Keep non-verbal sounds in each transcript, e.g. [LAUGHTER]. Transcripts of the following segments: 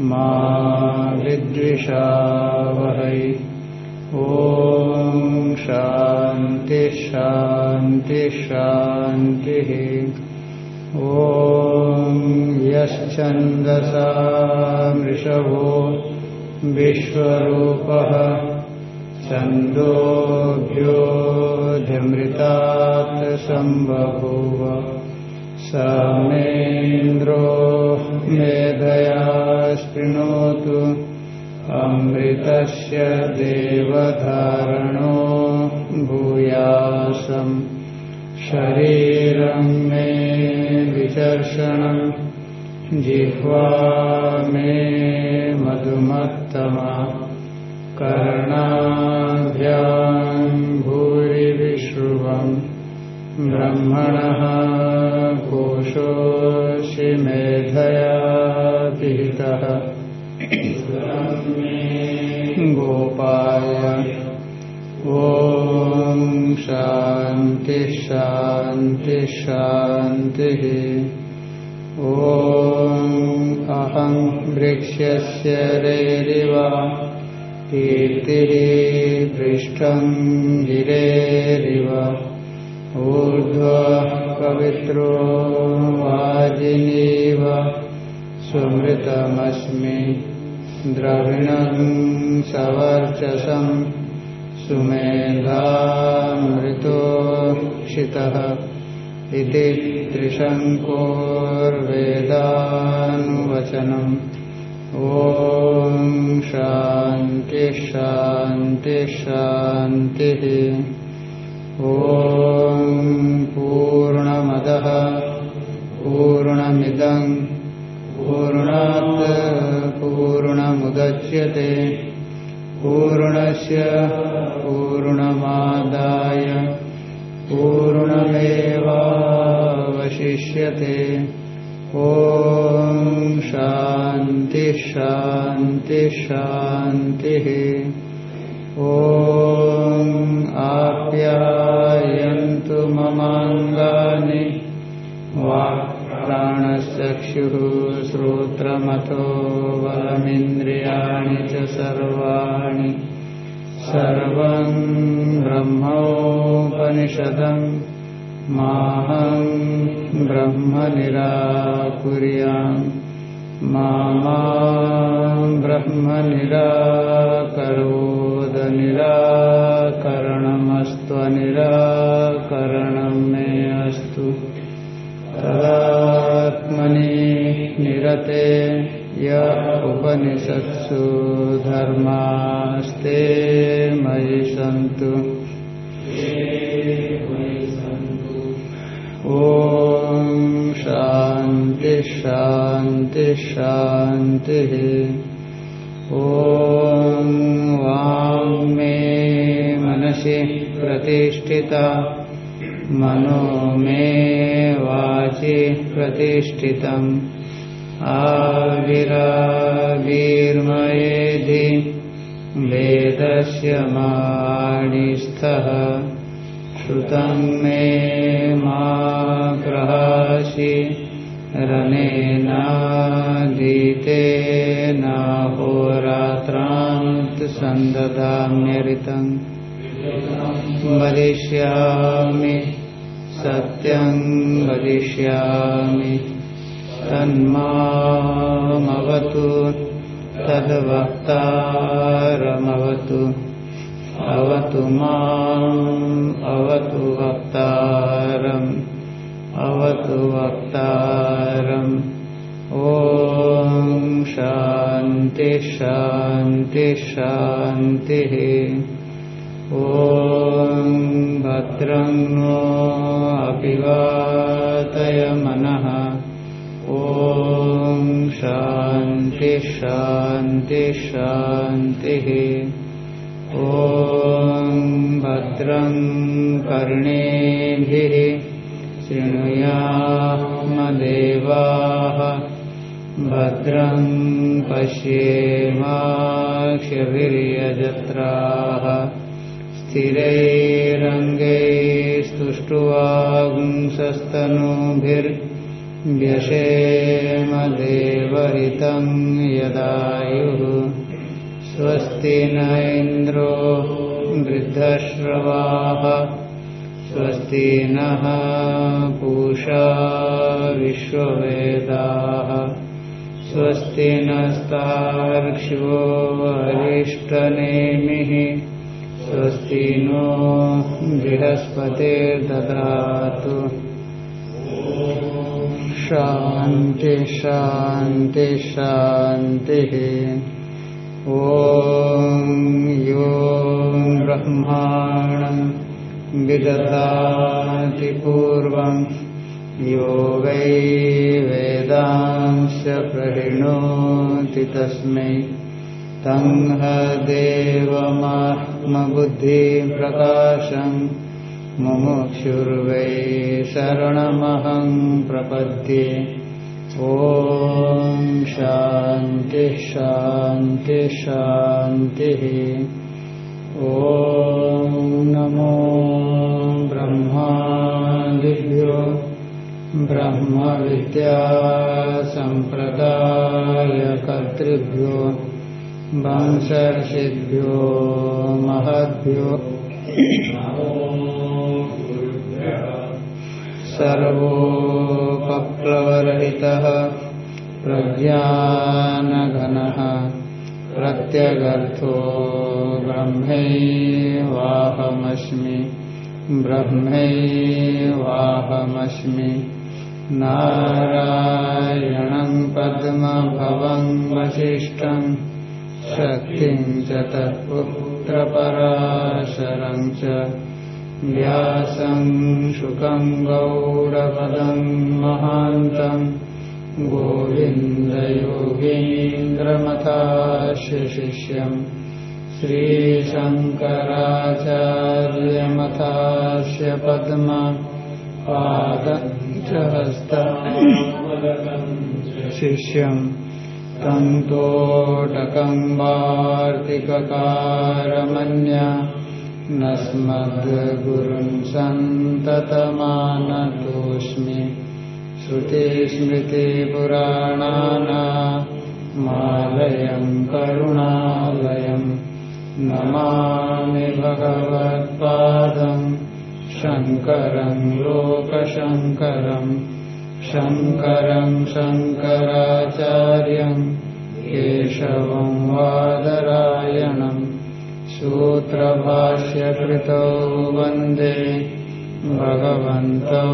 मा विद्विषावहै ॐ शान्ति शान्ति शान्तिः। ॐ यश्चन्दसा मृषभो विश्वरूपः। सन्दोभ्यो सम्बभूव। स मेन्द्रो मेधय शृणोतु अमृतस्य देवधारणो भूयासम् शरीरम् मे विचर्षणम् जिह्वा मे मधुमत्तमा। कर्णाभ्याम् भूरिविश्रुवम् ब्रह्मणः ब्रह्मणः पोषोषिमेधया गोपाय। ॐ शान्ति शांति शान्तिः। ॐ अहं वृक्ष रेरिवा। कीर्तिः पृष्ठं गिरेरिव ऊर्ध्वः पवित्रो सुमृतमस्मि द्रविणं सवर्चसं सुमेधामृतोक्षितः इति त्रिशङ्कोर्वेदानुवचनम्। ॐ शान्तिः शान्तिः शान्तिः। ॐ पूर्णमदः पूर्णमिदम्। पूर्णात् पूर्णमुदच्यते। पूर्णस्य पूर्णमादाय। पूर्णमेवावशिष्यते। ॐ शान्ति शान्ति शान्तिः। ॐ आप्यायन्तु ममाङ्गानि। प्राणश्चक्षुः श्रोत्रमथो बलमिन्द्रियाणि च सर्वाणि। सर्वम् ब्रह्मोपनिषदम् माहम् ब्रह्मनिराकुर्याम्। माम् ब्रह्मनिराकरोदनिराकरणमस्त्वनिरा सदात्मनि निरते य उपनिषत्सु धर्मास्ते मयि सन्तु। ॐ शान्ति शान्ति शान्तिः। ॐ वाङ् मे मनसि प्रतिष्ठिता। मनो मे वाचि प्रतिष्ठितम् आविराविर्मयेधि वेदस्य माणिस्थः। श्रुतं मे मा ग्रहासि गृहासिरणेनागीतेनाहोरात्रा सन्ददान्यृतम् वदिष्यामि सत्यं वदिष्यामि तन्मामवतु, तद्वक्तारमवतु। अवतु माम्, अवतु वक्तारम् अवतु वक्तारम्। ॐ शान्ति शान्ति, शान्तिः। ॐ भद्रं नो अपिवातय मनः। ॐ शान्ति शान्ति शान्तिः। ॐ भद्रं कर्णेभिः। शृणुयामदेवाः भद्रं पश्येमाक्षभिर्यजत्राः स्थिरैरङ्गैस्तुष्टुवागुंसस्तनूभिर्व्यशेमदेवहितं यदायुः। स्वस्ति न इन्द्रो वृद्धश्रवाः। स्वस्ति नः पूषा विश्ववेदाः। स्वस्ति नस्तार्क्ष्यो वरिष्ठनेमिः स्वस्ति नो बृहस्पतिर्ददातु। शान्ति शान्ति शान्तिः। ॐ यो ब्रह्माणम् विदधाति पूर्वम् यो वै वेदांश प्रणोति तस्मै तं ह देवमात्मबुद्धिप्रकाशम् मुमुक्षुर्वै शरणमहं प्रपद्ये। ॐ शान्ति शान्ति शान्तिः। ॐ नमो ब्रह्मादिभ्यो ब्रह्मविद्यासम्प्रदायकर्तृभ्यो वंशर्षिभ्यो महद्भ्यो। सर्वोपप्लवरहितः प्रज्ञानघनः प्रत्यगर्थो ब्रह्मैवाहमस्मि ब्रह्मैवाहमस्मि। नारायणं पद्मभवं वसिष्ठं शक्तिम् च तत्पुत्रपराशरम् च व्यासम् शुकम् गौडमदम् महान्तम् गोविन्दयोगीन्द्रमतास्य शिष्यम् श्रीशङ्कराचार्यमतास्य पद्मपादहस्त शिष्यम् म् वार्तिककारमन्या न स्मद् सन्ततमानतोऽस्मि श्रुतिस्मृतिपुराणाना मालयं करुणालयं नमामि न मामि भगवत्पादम् शङ्करम् लोकशङ्करम् शङ्करं शङ्कराचार्यं केशवं वादरायणं सूत्रभाष्यकृतौ वन्दे भगवन्तौ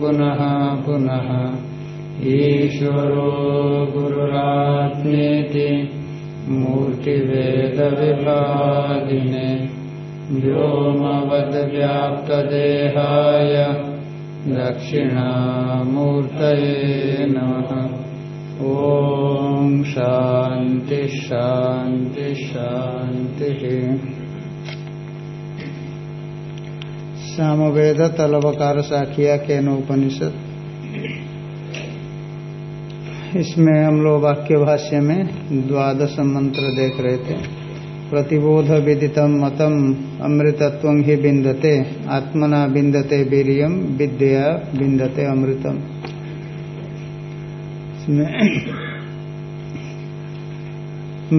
पुनः पुनः ईश्वरो गुरुरात्मेति मूर्तिवेदविभागिने व्योमवद्व्याप्तदेहाय दक्षिणामूर्तये नमः। ॐ शान्ति शान्ति, शान्तिः। सामवेद तलवकार साखिया के उपनिषद इसमें हम लोग वाक्य भाष्य में द्वादश मंत्र देख रहे थे। प्रतिबोध विदितम मतम अमृतत्व ही बिंदते आत्मना बिंदते वीरियम विद्या बिंदते अमृतम।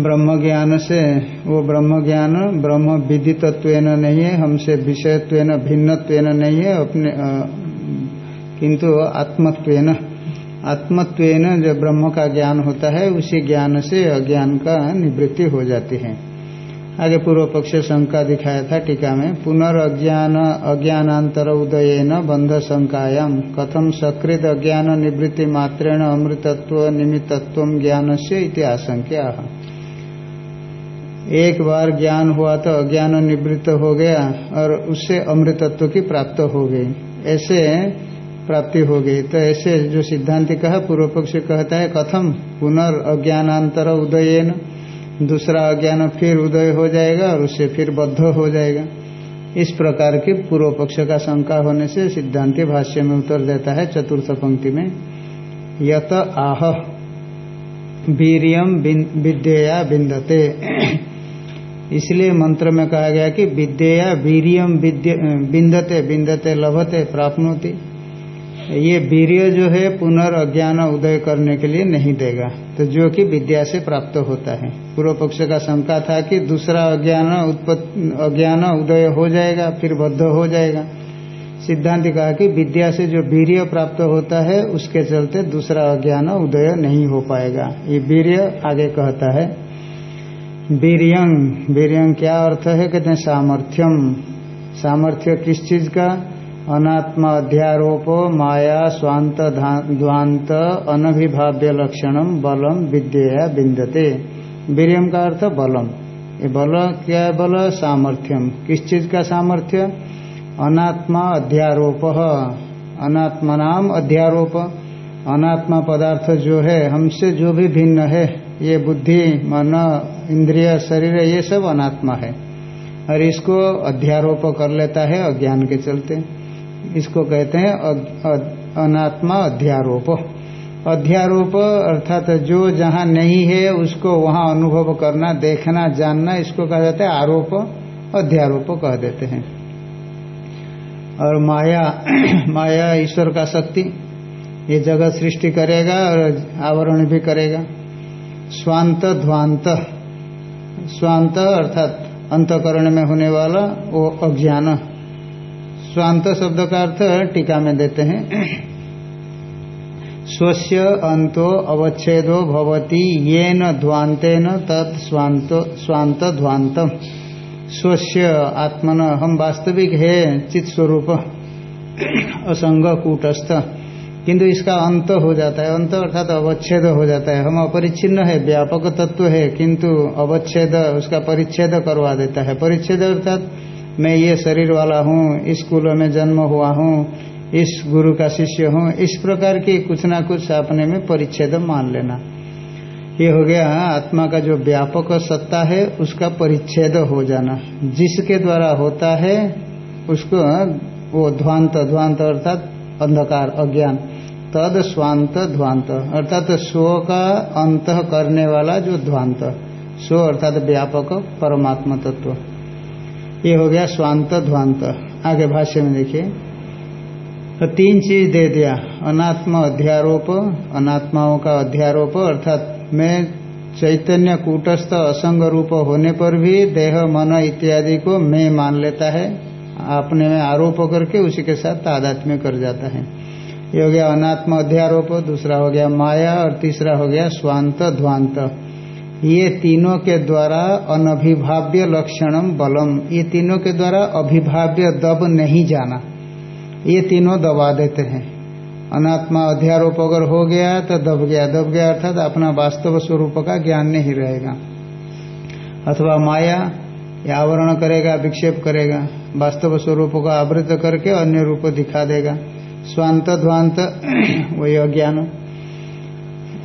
ब्रह्म ज्ञान से, वो ब्रह्म ज्ञान ब्रह्म विदितत्व नहीं है, हमसे विषयत्व भिन्नत्व नहीं है, अपने किंतु आत्मत्व आत्मत्व जो ब्रह्म का ज्ञान होता है, उसी ज्ञान से अज्ञान का निवृत्ति हो जाती है। आगे पूर्व पक्ष शंका दिखाया था टीका में, पुनर्ज्ञान अज्ञानांतर उदय न बंध शंकायाम, कथम सकृत अज्ञान निवृत्ति मात्रेण अमृतत्व निमित्तत्व ज्ञान से आशंका एक बार ज्ञान हुआ तो अज्ञान निवृत्त हो गया और उससे अमृतत्व की प्राप्त हो गई। ऐसे प्राप्ति हो गई। तो ऐसे जो सिद्धांत कहा, पूर्व पक्ष कहता है, कथम पुनर् अज्ञानांतर उदयन दूसरा अज्ञान फिर उदय हो जाएगा और उससे फिर बद्ध हो जाएगा। इस प्रकार की पूर्व पक्ष का शंका होने से सिद्धांति भाष्य में उत्तर देता है चतुर्थ पंक्ति में, यत आह वीरियम विद्या बिंदते। इसलिए मंत्र में कहा गया कि विद्या वीरियम बिंदते बिंदते, लभते, प्राप्नोति। ये वीर्य जो है पुनर्ज्ञान उदय करने के लिए नहीं देगा। तो जो कि विद्या से प्राप्त होता है। पूर्व पक्ष का शंका था कि दूसरा अज्ञान अज्ञान उदय हो जाएगा, फिर बद्ध हो जाएगा। सिद्धांत कहा कि विद्या से जो वीर्य प्राप्त होता है, उसके चलते दूसरा अज्ञान उदय नहीं हो पाएगा। ये वीर्य आगे कहता है वीरियंग वीरियंग क्या अर्थ है? कहते हैं सामर्थ्यम सामर्थ्य किस चीज़ का? अनात्मा अध्यारोप माया स्वांत ध्वांत अनभिभाव्य लक्षणम बलम विद्या बिंदते वीरियम का अर्थ बलम ये बल क्या है बल? सामर्थ्यम किस चीज़ का सामर्थ्य? अनात्मा अध्यारोप। अनात्मा नाम अध्यारोप। अनात्मा पदार्थ जो है, हमसे जो भी भिन्न है, ये बुद्धि, मन, इंद्रिय, शरीर, ये सब अनात्मा है। और इसको अध्यारोप कर लेता है अज्ञान के चलते। इसको कहते हैं अनात्मा अध्यारोप। अध्यारोप अर्थात जो जहाँ नहीं है, उसको वहाँ अनुभव करना, देखना, जानना, इसको कहा जाता है आरोप, अध्यारोप कह देते हैं। और माया [CLEARS THROAT] माया ईश्वर का शक्ति, ये जगत सृष्टि करेगा और आवरण भी करेगा। स्वांत ध्वांत, स्वांत अर्थात अंतकरण में होने वाला वो अज्ञान। स्वांत शब्द का अर्थ टीका में देते हैं। स्वस्य अंतो अवच्छेदो भवती ये न ध्वांतेन तत् स्वांत ध्वांतम स्वस्य आत्मन हम वास्तविक है चित स्वरूप, असंग कूटस्थ। किंतु इसका अंत हो जाता है, अंत अर्थात अवच्छेद हो जाता है। हम अपरिच्छिन्न है, व्यापक तत्व है, किंतु अवच्छेद उसका परिच्छेद करवा देता है। परिच्छेद अर्थात मैं ये शरीर वाला हूँ, इस कुल में जन्म हुआ हूँ, इस गुरु का शिष्य हूँ, इस प्रकार की कुछ ना कुछ अपने में परिच्छेद मान लेना। ये हो गया आत्मा का जो व्यापक सत्ता है, उसका परिच्छेद हो जाना। जिसके द्वारा होता है, उसको वो ध्वांत ध्वांत अर्थात अंधकार, अज्ञान। तद स्वांत, ध्वांत। अर्थात स्व का अंत करने वाला जो ध्वांत। स्व अर्थात व्यापक परमात्मा तत्व ये हो गया स्वांत ध्वांत। आगे भाष्य में देखिए। तो तीन चीज़ दे दिया। अनात्म अध्यारोप, अनात्माओं का अध्यारोप, अर्थात मैं चैतन्य कूटस्थ असंग रूप होने पर भी देह, मन इत्यादि को मैं मान लेता है। अपने में आरोप करके उसी के साथ तादात्म्य कर जाता है। ये हो गया अनात्म अध्यारोप, दूसरा हो गया माया, और तीसरा हो गया स्वांत ध्वांत। ये तीनों के द्वारा अनभिभाव्य लक्षणम बलम। ये तीनों के द्वारा अभिभाव्य दब नहीं जाना। ये तीनों दबा देते हैं। अनात्मा अध्यारोप अगर हो गया तो दब गया। दब गया अर्थात अपना वास्तव स्वरूप का ज्ञान नहीं रहेगा। अथवा माया या आवरण करेगा, विक्षेप करेगा। वास्तव स्वरूप को आवृत करके अन्य रूप दिखा देगा। स्वांत, ध्वांत, [CLEARS THROAT] वही अज्ञान।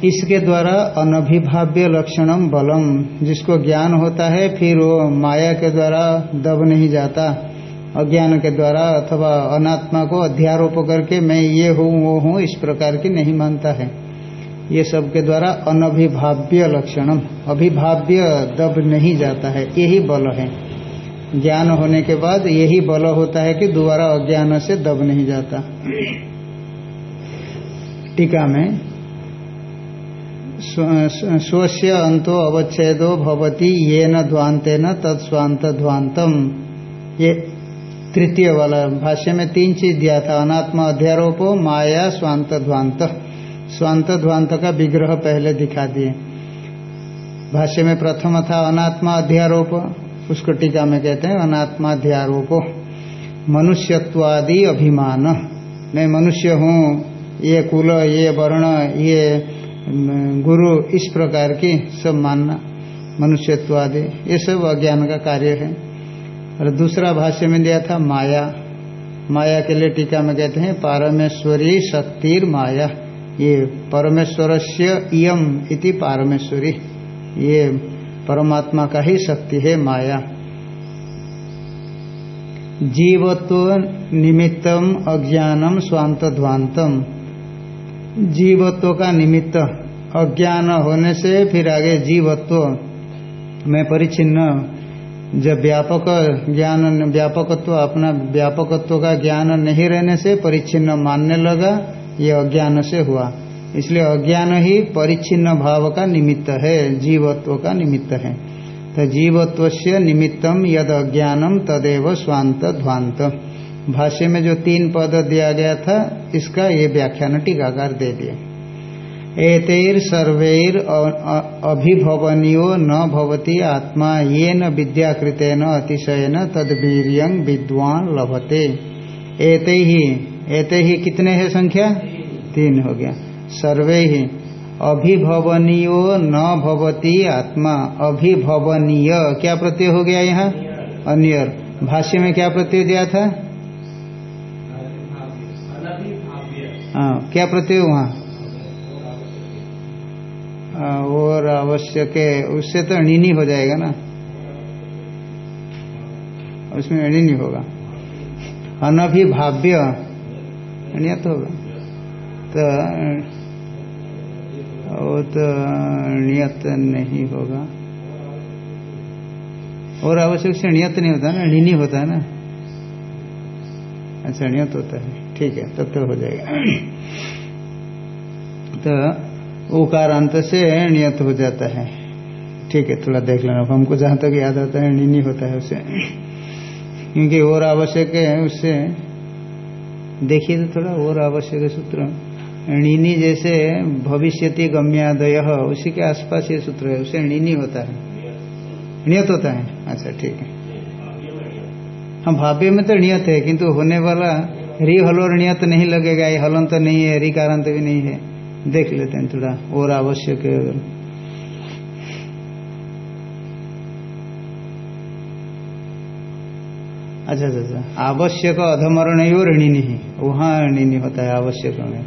इसके द्वारा अनभिभाव्य लक्षणम बलम। जिसको ज्ञान होता है, फिर वो माया के द्वारा दब नहीं जाता। अज्ञान के द्वारा अथवा अनात्मा को अध्यारोप करके, मैं ये हूँ, वो हूँ, इस प्रकार की नहीं मानता है। ये सब के द्वारा अनभिभाव्य लक्षणम। अभिभाव्य दब नहीं जाता है, यही बल है। ज्ञान होने के बाद यही बल होता है कि दोबारा अज्ञान से दब नहीं जाता। टीका में स्वस्य अंतो अवच्छेदो भवती ये न ध्वांते न तत्स्वांत ध्वांतम ये तृतीय वाला भाष्य में तीन चीज़ दिया था, अनात्मा अध्यारोपो, माया स्वांत ध्वांत स्वांत ध्वांत का विग्रह पहले दिखा दिए। भाष्य में प्रथम था, अनात्मा अध्यारोप, उसको टीका में कहते हैं, अनात्मा अध्यारोपो। मनुष्यत्वादि अभिमान। मैं मनुष्य हूँ, ये कुल, ये वर्ण, ये गुरु इस प्रकार की सब मानना मनुष्यत्व आदि ये सब अज्ञान का कार्य है। और दूसरा भाष्य में दिया था, माया। माया के लिए टीका में कहते हैं, पारमेश्वरी शक्तिर माया। ये परमेश्वर से इयम इति पारमेश्वरी। ये परमात्मा का ही शक्ति है, माया। जीवत्व निमित्तम अज्ञानम स्वांत ध्वांतम जीवत्व का निमित्त। अज्ञान होने से फिर आगे जीवत्व में परिचिन्न। जब व्यापक ज्ञान, व्यापकत्व, अपना व्यापकत्व का ज्ञान नहीं रहने से परिच्छिन्न मानने लगा, ये अज्ञान से हुआ। इसलिए अज्ञान ही परिच्छिन्न भाव का निमित्त है, जीवत्व का निमित्त है। तो जीवत्व से निमित्तम यद अज्ञानम तदेव स्वांत ध्वांत भाष्य में जो तीन पद दिया गया था, इसका ये व्याख्यान टीकाकार दे दिए। एतेर सर्वेर अभिभवनियो न भवती आत्मा ये न विद्याकृतेन अतिशयन तदवीर विद्वान लभते। एते ही एते ही कितने है संख्या? तीन हो गया। सर्वे ही अभिभवनियो न भवती आत्मा, अभिभवनीय, क्या प्रत्यय हो गया यहाँ? अन्य भाष्य में क्या प्रत्यय दिया था? हाँ क्या प्रत्यय वहाँ और आवश्यक है उससे तो ऋणी हो जाएगा ना। उसमें ऋणी होगा। अनभिभाव्य नियत होगा। तो वो तो नियत नहीं होगा। और आवश्यक से नियत नहीं होता ना ऋणी होता है ना। अच्छा नियत होता है। ठीक है, तब तो हो जाएगा। [CLEARS THROAT] तो उकारांत से नियत हो जाता है। ठीक है, थोड़ा देख लेना। हमको जहाँ तक याद आता है, नहीं होता है उसे। [CLEARS THROAT] क्योंकि और आवश्यक है उससे। देखिए तो थोड़ा और आवश्यक है सूत्र। ऋणी जैसे भविष्यति गम्यादय, उसी के आसपास ये सूत्र है। उसे ऋणी होता है। नियत होता है। अच्छा ठीक है। हम भाव्य में तो नियत है, किंतु होने वाला री हलो तो नहीं लगेगा, ये हलन तो नहीं है री तो भी नहीं है। देख लेते हैं थोड़ा, और आवश्यक है अगर। अच्छा अच्छा अच्छा। आवश्यक अधमरण वो ऋणी नहीं वहाँ ऋणी होता है, आवश्यक में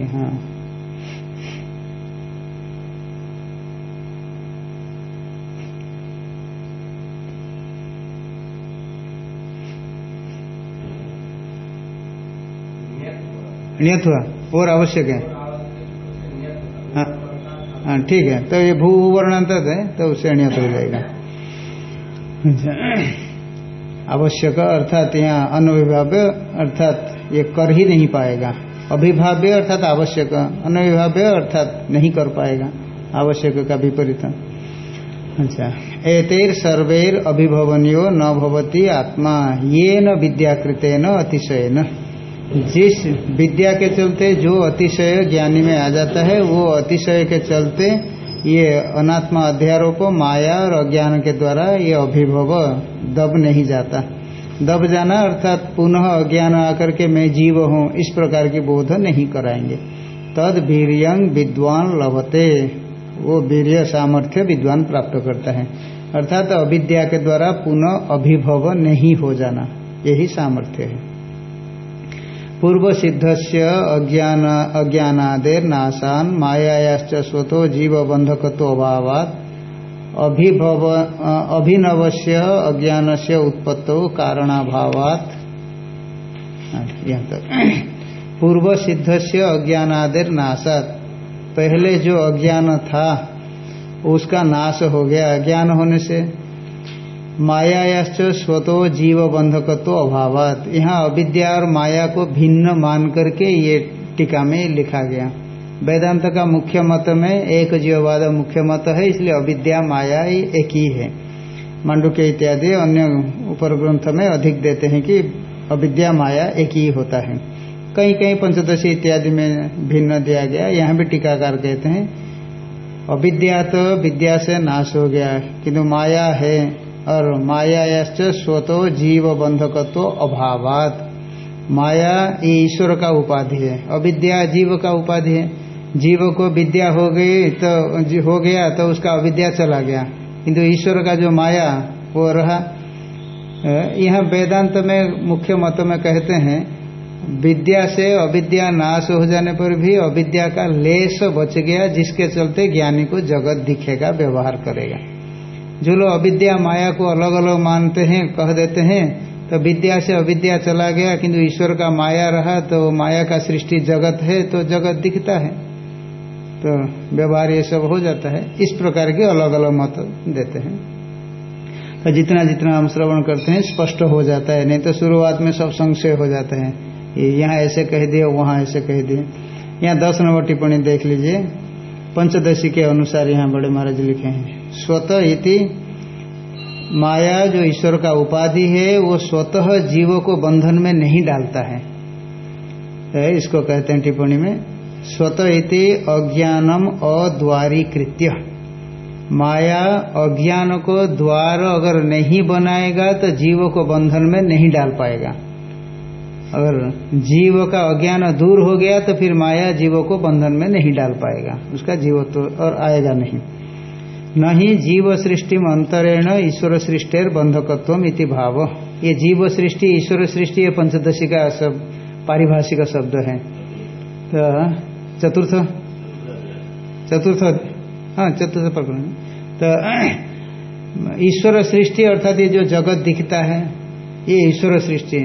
यहाँ। नियत हुआ और आवश्यक है। हाँ, हाँ ठीक है। तो ये भू वर्णांत है तो उससे अनियत हो जाएगा। अच्छा। आवश्यक अर्थात यहाँ अनविभाव्य अर्थात ये कर ही नहीं पाएगा। अभिभाव्य अर्थात आवश्यक अनविभाव्य अर्थात नहीं कर पाएगा आवश्यक का विपरीत। अच्छा एतेर सर्वेर अभिभवनियो न भवती आत्मा ये न विद्याकृतेन अतिशयन। जिस विद्या के चलते जो अतिशय ज्ञानी में आ जाता है, वो अतिशय के चलते ये अनात्मा अध्यारोप माया और अज्ञान के द्वारा ये अभिभव दब नहीं जाता। दब जाना अर्थात पुनः अज्ञान आकर के मैं जीव हूँ, इस प्रकार की बोध नहीं कराएँगे। तद वीरियंग विद्वान लभते, वो वीर्य सामर्थ्य विद्वान प्राप्त करता है। अर्थात अविद्या के द्वारा पुनः अभिभव नहीं हो जाना, यही सामर्थ्य है। पूर्व सिद्ध से अज्ञान नाशान मायायाश्च स्वतो जीव अभिनव से अज्ञान से उत्पत्तो कारणाभावात। पूर्व सिद्ध से अज्ञानादेर नाशात पहले जो अज्ञान था, उसका नाश हो गया। अज्ञान होने से मायायाश्च स्वतो जीव बंधकत्व अभावात। यहाँ अविद्या और माया को भिन्न मान करके ये टीका में लिखा गया। वेदांत का मुख्य मत में एक जीववाद मुख्य मत है, इसलिए अविद्या, माया एक ही है। के इत्यादि अन्य ऊपर ग्रंथ में अधिक देते हैं कि अविद्या, माया एक ही होता है। कहीं कहीं पंचदशी इत्यादि में भिन्न दिया गया, यहाँ भी टीकाकार कहते हैं, अविद्या तो विद्या से नाश हो गया, किंतु माया है और मायायाश्च स्वतो जीव बंधकत्व अभावात। माया ये ईश्वर का उपाधि है, अविद्या जीव का उपाधि है। जीव को विद्या हो गई तो हो गया तो उसका अविद्या चला गया। किंतु ईश्वर का जो माया, वो रहा। यह वेदांत में मुख्य मत में कहते हैं, विद्या से अविद्या नाश हो जाने पर भी अविद्या का लेस बच गया, जिसके चलते ज्ञानी को जगत दिखेगा, व्यवहार करेगा। जो लोग अविद्या माया को अलग अलग मानते हैं, कह देते हैं तो विद्या से अविद्या चला गया, किंतु ईश्वर का माया रहा तो माया का सृष्टि जगत है तो जगत दिखता है। तो व्यवहार ये सब हो जाता है। इस प्रकार के अलग अलग मत देते हैं। तो जितना जितना हम श्रवण करते हैं, स्पष्ट हो जाता है, नहीं तो शुरुआत में सब संशय हो जाते हैं। यहाँ ऐसे कह दिए वहाँ ऐसे कह दिए यहाँ दस नंबर टिप्पणी देख लीजिए। पंचदशी के अनुसार यहाँ बड़े महाराज लिखे हैं। स्वतः इति माया जो ईश्वर का उपाधि है, वो स्वतः जीवों को बंधन में नहीं डालता है। तो इसको कहते हैं टिप्पणी में, स्वतः इति अज्ञानम अद्वारी कृत्य माया अज्ञान को द्वार अगर नहीं बनाएगा तो जीव को बंधन में नहीं डाल पाएगा। अगर जीव का अज्ञान दूर हो गया तो फिर माया जीव को बंधन में नहीं डाल पाएगा। उसका जीव तो और आएगा नहीं। नहीं जीव सृष्टि अंतरेण ईश्वर सृष्टिर बंधकत्व इति भाव। ये जीव सृष्टि, ईश्वर सृष्टि, ये पंचदशी का सब, पारिभाषिक शब्द है। तो चतुर्थ? चतुर्थ हाँ चतुर्थ प्रकरण। तो ईश्वर सृष्टि अर्थात ये जो जगत दिखता है, ये ईश्वर सृष्टि।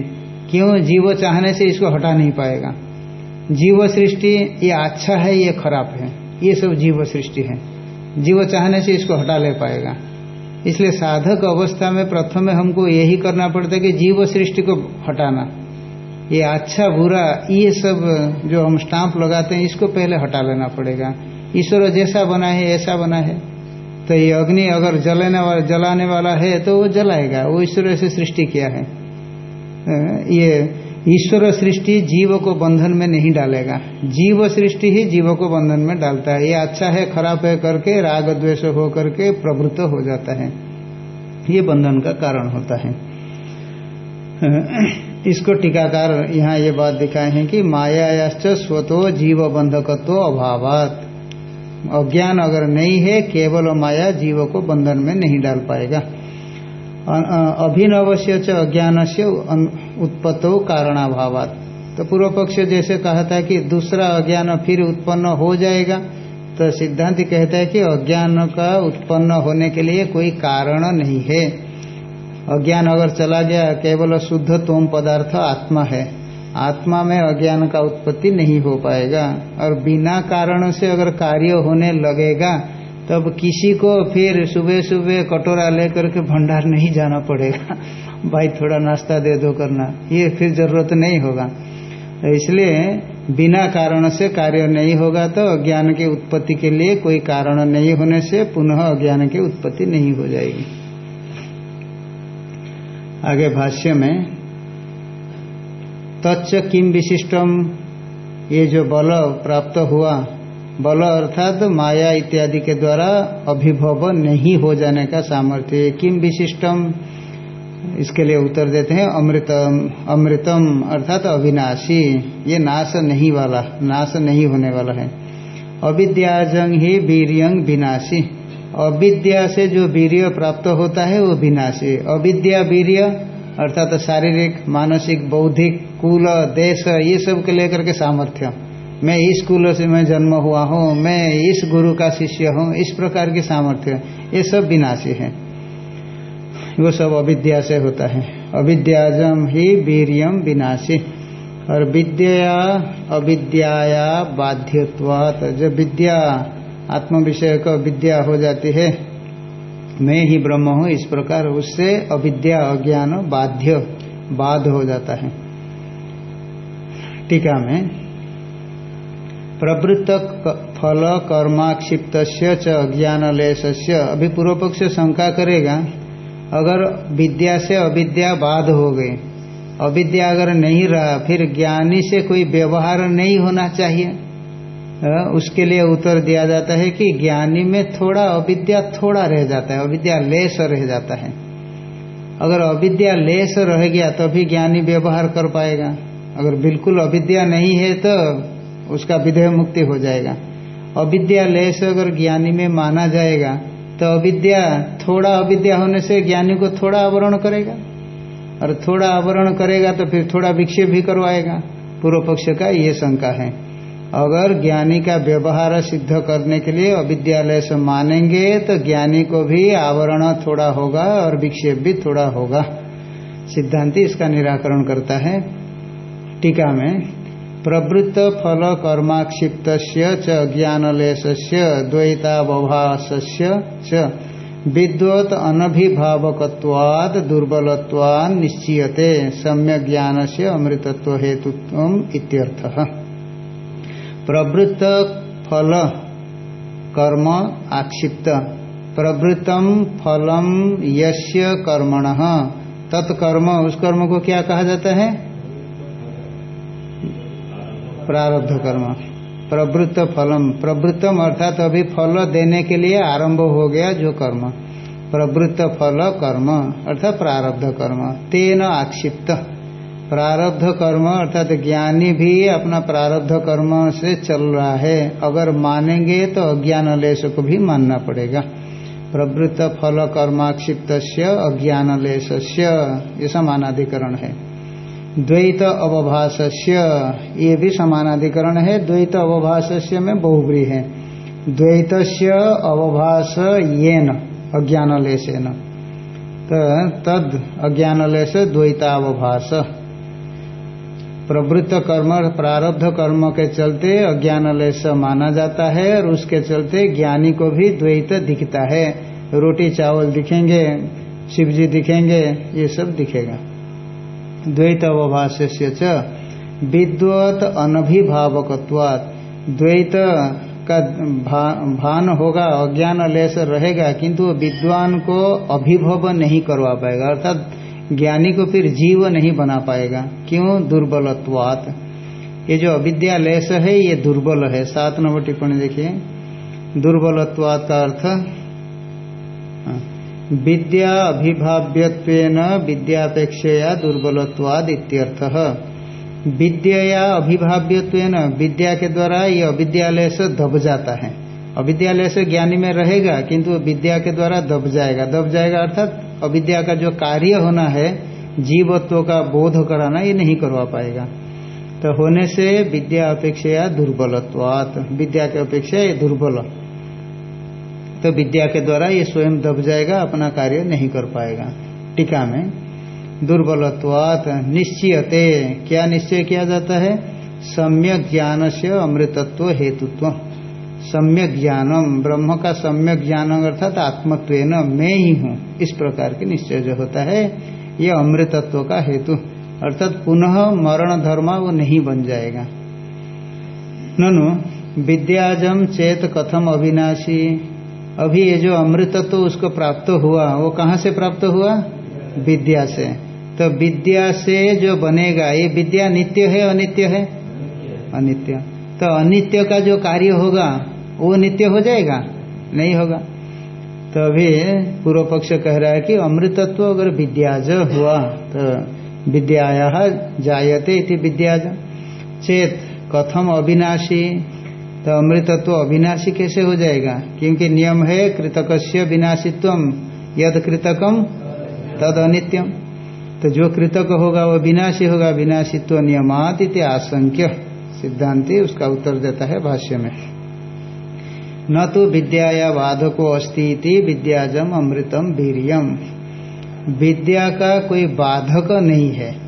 क्यों जीव चाहने से इसको हटा नहीं पाएगा? जीव सृष्टि, ये अच्छा है, ये खराब है। ये सब जीव सृष्टि है। जीव चाहने से इसको हटा ले पाएगा। इसलिए साधक अवस्था में प्रथम हमको यही करना पड़ता है कि जीव सृष्टि को हटाना। ये अच्छा बुरा, ये सब जो हम स्टाम्प लगाते हैं, इसको पहले हटा लेना पड़ेगा। ईश्वर जैसा बना है, ऐसा बना है। तो ये अग्नि अगर जलाने वाला जलाने वाला है तो वो जलाएगा। वो ईश्वर से सृष्टि किया है। ये ईश्वर सृष्टि जीव को बंधन में नहीं डालेगा। जीव सृष्टि ही जीव को बंधन में डालता है। ये अच्छा है, खराब है करके, राग द्वेष हो करके प्रवृत्त हो जाता है। ये बंधन का कारण होता है। इसको टीकाकार यहाँ ये बात दिखाए हैं कि मायायाश्च स्वतो जीव बंधकत्व अभावात। अज्ञान अगर नहीं है, केवल माया जीव को बंधन में नहीं डाल पाएगा। अभिनव से अज्ञान से उत्पत्तो कारणाभावात। तो पूर्व पक्ष जैसे कहा था कि दूसरा अज्ञान फिर उत्पन्न हो जाएगा तो सिद्धांत कहता है कि अज्ञान का उत्पन्न होने के लिए कोई कारण नहीं है। अज्ञान अगर चला गया, केवल शुद्ध तोम पदार्थ आत्मा है। आत्मा में अज्ञान का उत्पत्ति नहीं हो पाएगा। और बिना कारण से अगर कार्य होने लगेगा तब किसी को फिर सुबह सुबह कटोरा लेकर के भंडार नहीं जाना पड़ेगा। भाई, थोड़ा नाश्ता दे दो करना। ये फिर ज़रूरत नहीं होगा। इसलिए बिना कारण से कार्य नहीं होगा तो ज्ञान की उत्पत्ति के लिए कोई कारण नहीं होने से पुनः अज्ञान की उत्पत्ति नहीं हो जाएगी। आगे भाष्य में, तच्च किम विशिष्टम ये जो बल प्राप्त हुआ बल अर्थात तो माया इत्यादि के द्वारा अभिभव नहीं हो जाने का सामर्थ्य किम विशिष्टम? इसके लिए उत्तर देते हैं, अमृतम अमृतम, अर्थात अविनाशी। ये नाश नहीं वाला, नाश नहीं होने वाला है। अविद्याजंग ही वीरियंग विनाशी। अविद्या से जो वीर्य प्राप्त होता है, वो विनाशी। अविद्या वीर्य, अर्थात शारीरिक, मानसिक, बौद्धिक, कुल, देश, ये सब के लेकर के सामर्थ्य। मैं इस कुल से मैं जन्म हुआ हूँ, मैं इस गुरु का शिष्य हूँ, इस प्रकार की सामर्थ्य ये सब विनाशी है। वो सब अविद्या से होता है। अविद्याजम ही वीरियम विनाशी। और विद्या, अविद्याया बाध्यत्वात। जब विद्या आत्म विषय का विद्या हो जाती है, मैं ही ब्रह्म हूँ, इस प्रकार उससे अविद्या, अज्ञान बाध्य, बाध हो जाता है। टीका में प्रवृत्त फल कर्माक्षिप्त अज्ञान लेशस्य अभी पूर्व पक्ष शंका करेगा, अगर विद्या से अविद्या बाध हो गई, अविद्या अगर नहीं रहा, फिर ज्ञानी से कोई व्यवहार नहीं होना चाहिए। उसके लिए उत्तर दिया जाता है कि ज्ञानी में थोड़ा अविद्या थोड़ा रह जाता है, अविद्या लेस रह जाता है। अगर अविद्या लेस रह गया, तभी ज्ञानी व्यवहार कर पाएगा। अगर बिल्कुल अविद्या नहीं है तो उसका विधेय मुक्ति हो जाएगा। अविद्या लेस अगर ज्ञानी में माना जाएगा तो अविद्या थोड़ा अविद्या होने से ज्ञानी को थोड़ा आवरण करेगा। और थोड़ा आवरण करेगा तो फिर थोड़ा विक्षेप भी करवाएगा। पूर्व पक्ष का ये शंका है। अगर ज्ञानी का व्यवहार सिद्ध करने के लिए अविद्यालय से मानेंगे तो ज्ञानी को भी आवरण थोड़ा होगा और विक्षेप भी थोड़ा होगा। सिद्धांति इसका निराकरण करता है। टीका में प्रवृत्त फल कर्माक्षिप्त च ज्ञानलेश द्वैतावभास च, विद्वत अनभिभावकवाद दुर्बलत्वान् निश्चीयते सम्य ज्ञान से अमृतत्व हेतुत्व इत्यर्थः। प्रवृत्त फल कर्म आक्षिप्त। प्रवृत्तम फलम यश्य कर्मण। तत्कर्म, उस कर्म को क्या कहा जाता है? प्रारब्ध कर्म। प्रवृत्त फलम। प्रवृत्तम अर्थात अभी फल देने के लिए आरंभ हो गया जो कर्म। प्रवृत्त फल कर्म, अर्थात प्रारब्ध कर्म। तेन आक्षिप्त। प्रारब्ध कर्म, अर्थात ज्ञानी भी अपना प्रारब्ध कर्म से चल रहा है। अगर मानेंगे तो अज्ञान लेश को भी मानना पड़ेगा। प्रवृत्त फल कर्माक्षिप्त अज्ञान लेश ये समानाधिकरण है। द्वैत अवभाष ये भी समानाधिकरण है। द्वैत अवभाष में बहुब्री है। द्वैत अवभाष ये न अज्ञान लेशन तो तद अज्ञान लेश द्वैतावभाष प्रवृत्त कर्म, प्रारब्ध कर्म के चलते अज्ञान से माना जाता है और उसके चलते ज्ञानी को भी द्वैत दिखता है। रोटी, चावल दिखेंगे शिव जी दिखेंगे, ये सब दिखेगा। द्वैत अवभाष्य च विद्वत अनभिभावकत्वात्। द्वैत का भा, भान होगा अज्ञान लेस रहेगा किंतु विद्वान को अभिभव नहीं करवा पाएगा अर्थात ज्ञानी को फिर जीव नहीं बना पाएगा। क्यों? दुर्बलत्वात। ये जो अविद्यालयस है ये दुर्बल है। सात नंबर टिप्पणी देखिए। दुर्बलत्वात का अर्थ विद्या अभिभाव्यत्व विद्यापेक्षया दुर्बलत्वाद इत्यर्थ। विद्या अभिभाव्यत्व विद्या के द्वारा ये अविद्यालय से दब जाता है। अविद्यालय से ज्ञानी में रहेगा, किंतु विद्या के द्वारा दब जाएगा। दब जाएगा अर्थात अविद्या का जो कार्य होना है, जीवत्व का बोध कराना, ये नहीं करवा पाएगा। तो होने से विद्या अपेक्षा दुर्बलत्वात। विद्या के अपेक्षा ये दुर्बल। तो विद्या के द्वारा ये स्वयं दब जाएगा, अपना कार्य नहीं कर पाएगा। टीका में, दुर्बलत्वात निश्चयते। क्या निश्चय किया जाता है? सम्यक ज्ञान से अमृतत्व हेतुत्व। सम्यक ज्ञानम ब्रह्म का सम्यक ज्ञान अर्थात आत्मत्व मैं ही हूँ। इस प्रकार के निश्चय जो होता है, ये अमृतत्व का हेतु। अर्थात पुनः मरण धर्म वो नहीं बन जाएगा। ननु विद्याजम चेत कथम अविनाशी। अभी ये जो अमृतत्व उसको प्राप्त हुआ, वो कहाँ से प्राप्त हुआ? विद्या से। तो विद्या से जो बनेगा, ये विद्या नित्य है, अनित्य है? अनित्य। तो अनित्य का जो कार्य होगा, वो नित्य हो जाएगा? नहीं होगा। तो अभी पूर्व पक्ष कह रहा है कि अमृतत्व अगर विद्या विद्याज हुआ तो विद्याया जायते इति चेत कथम अविनाशी तो अमृतत्व अविनाशी कैसे हो जाएगा? क्योंकि नियम है कृतक विनाशित्व, यद कृतकम तद अनित्यम तो जो कृतक होगा वह विनाशी होगा। विनाशित्व नियमात इति आशंक्य। सिद्धांति उसका उत्तर देता है भाष्य में। न तो विद्या या बाधको अस्ती विद्याजम अमृतम वीरियम। विद्या का कोई बाधक नहीं है।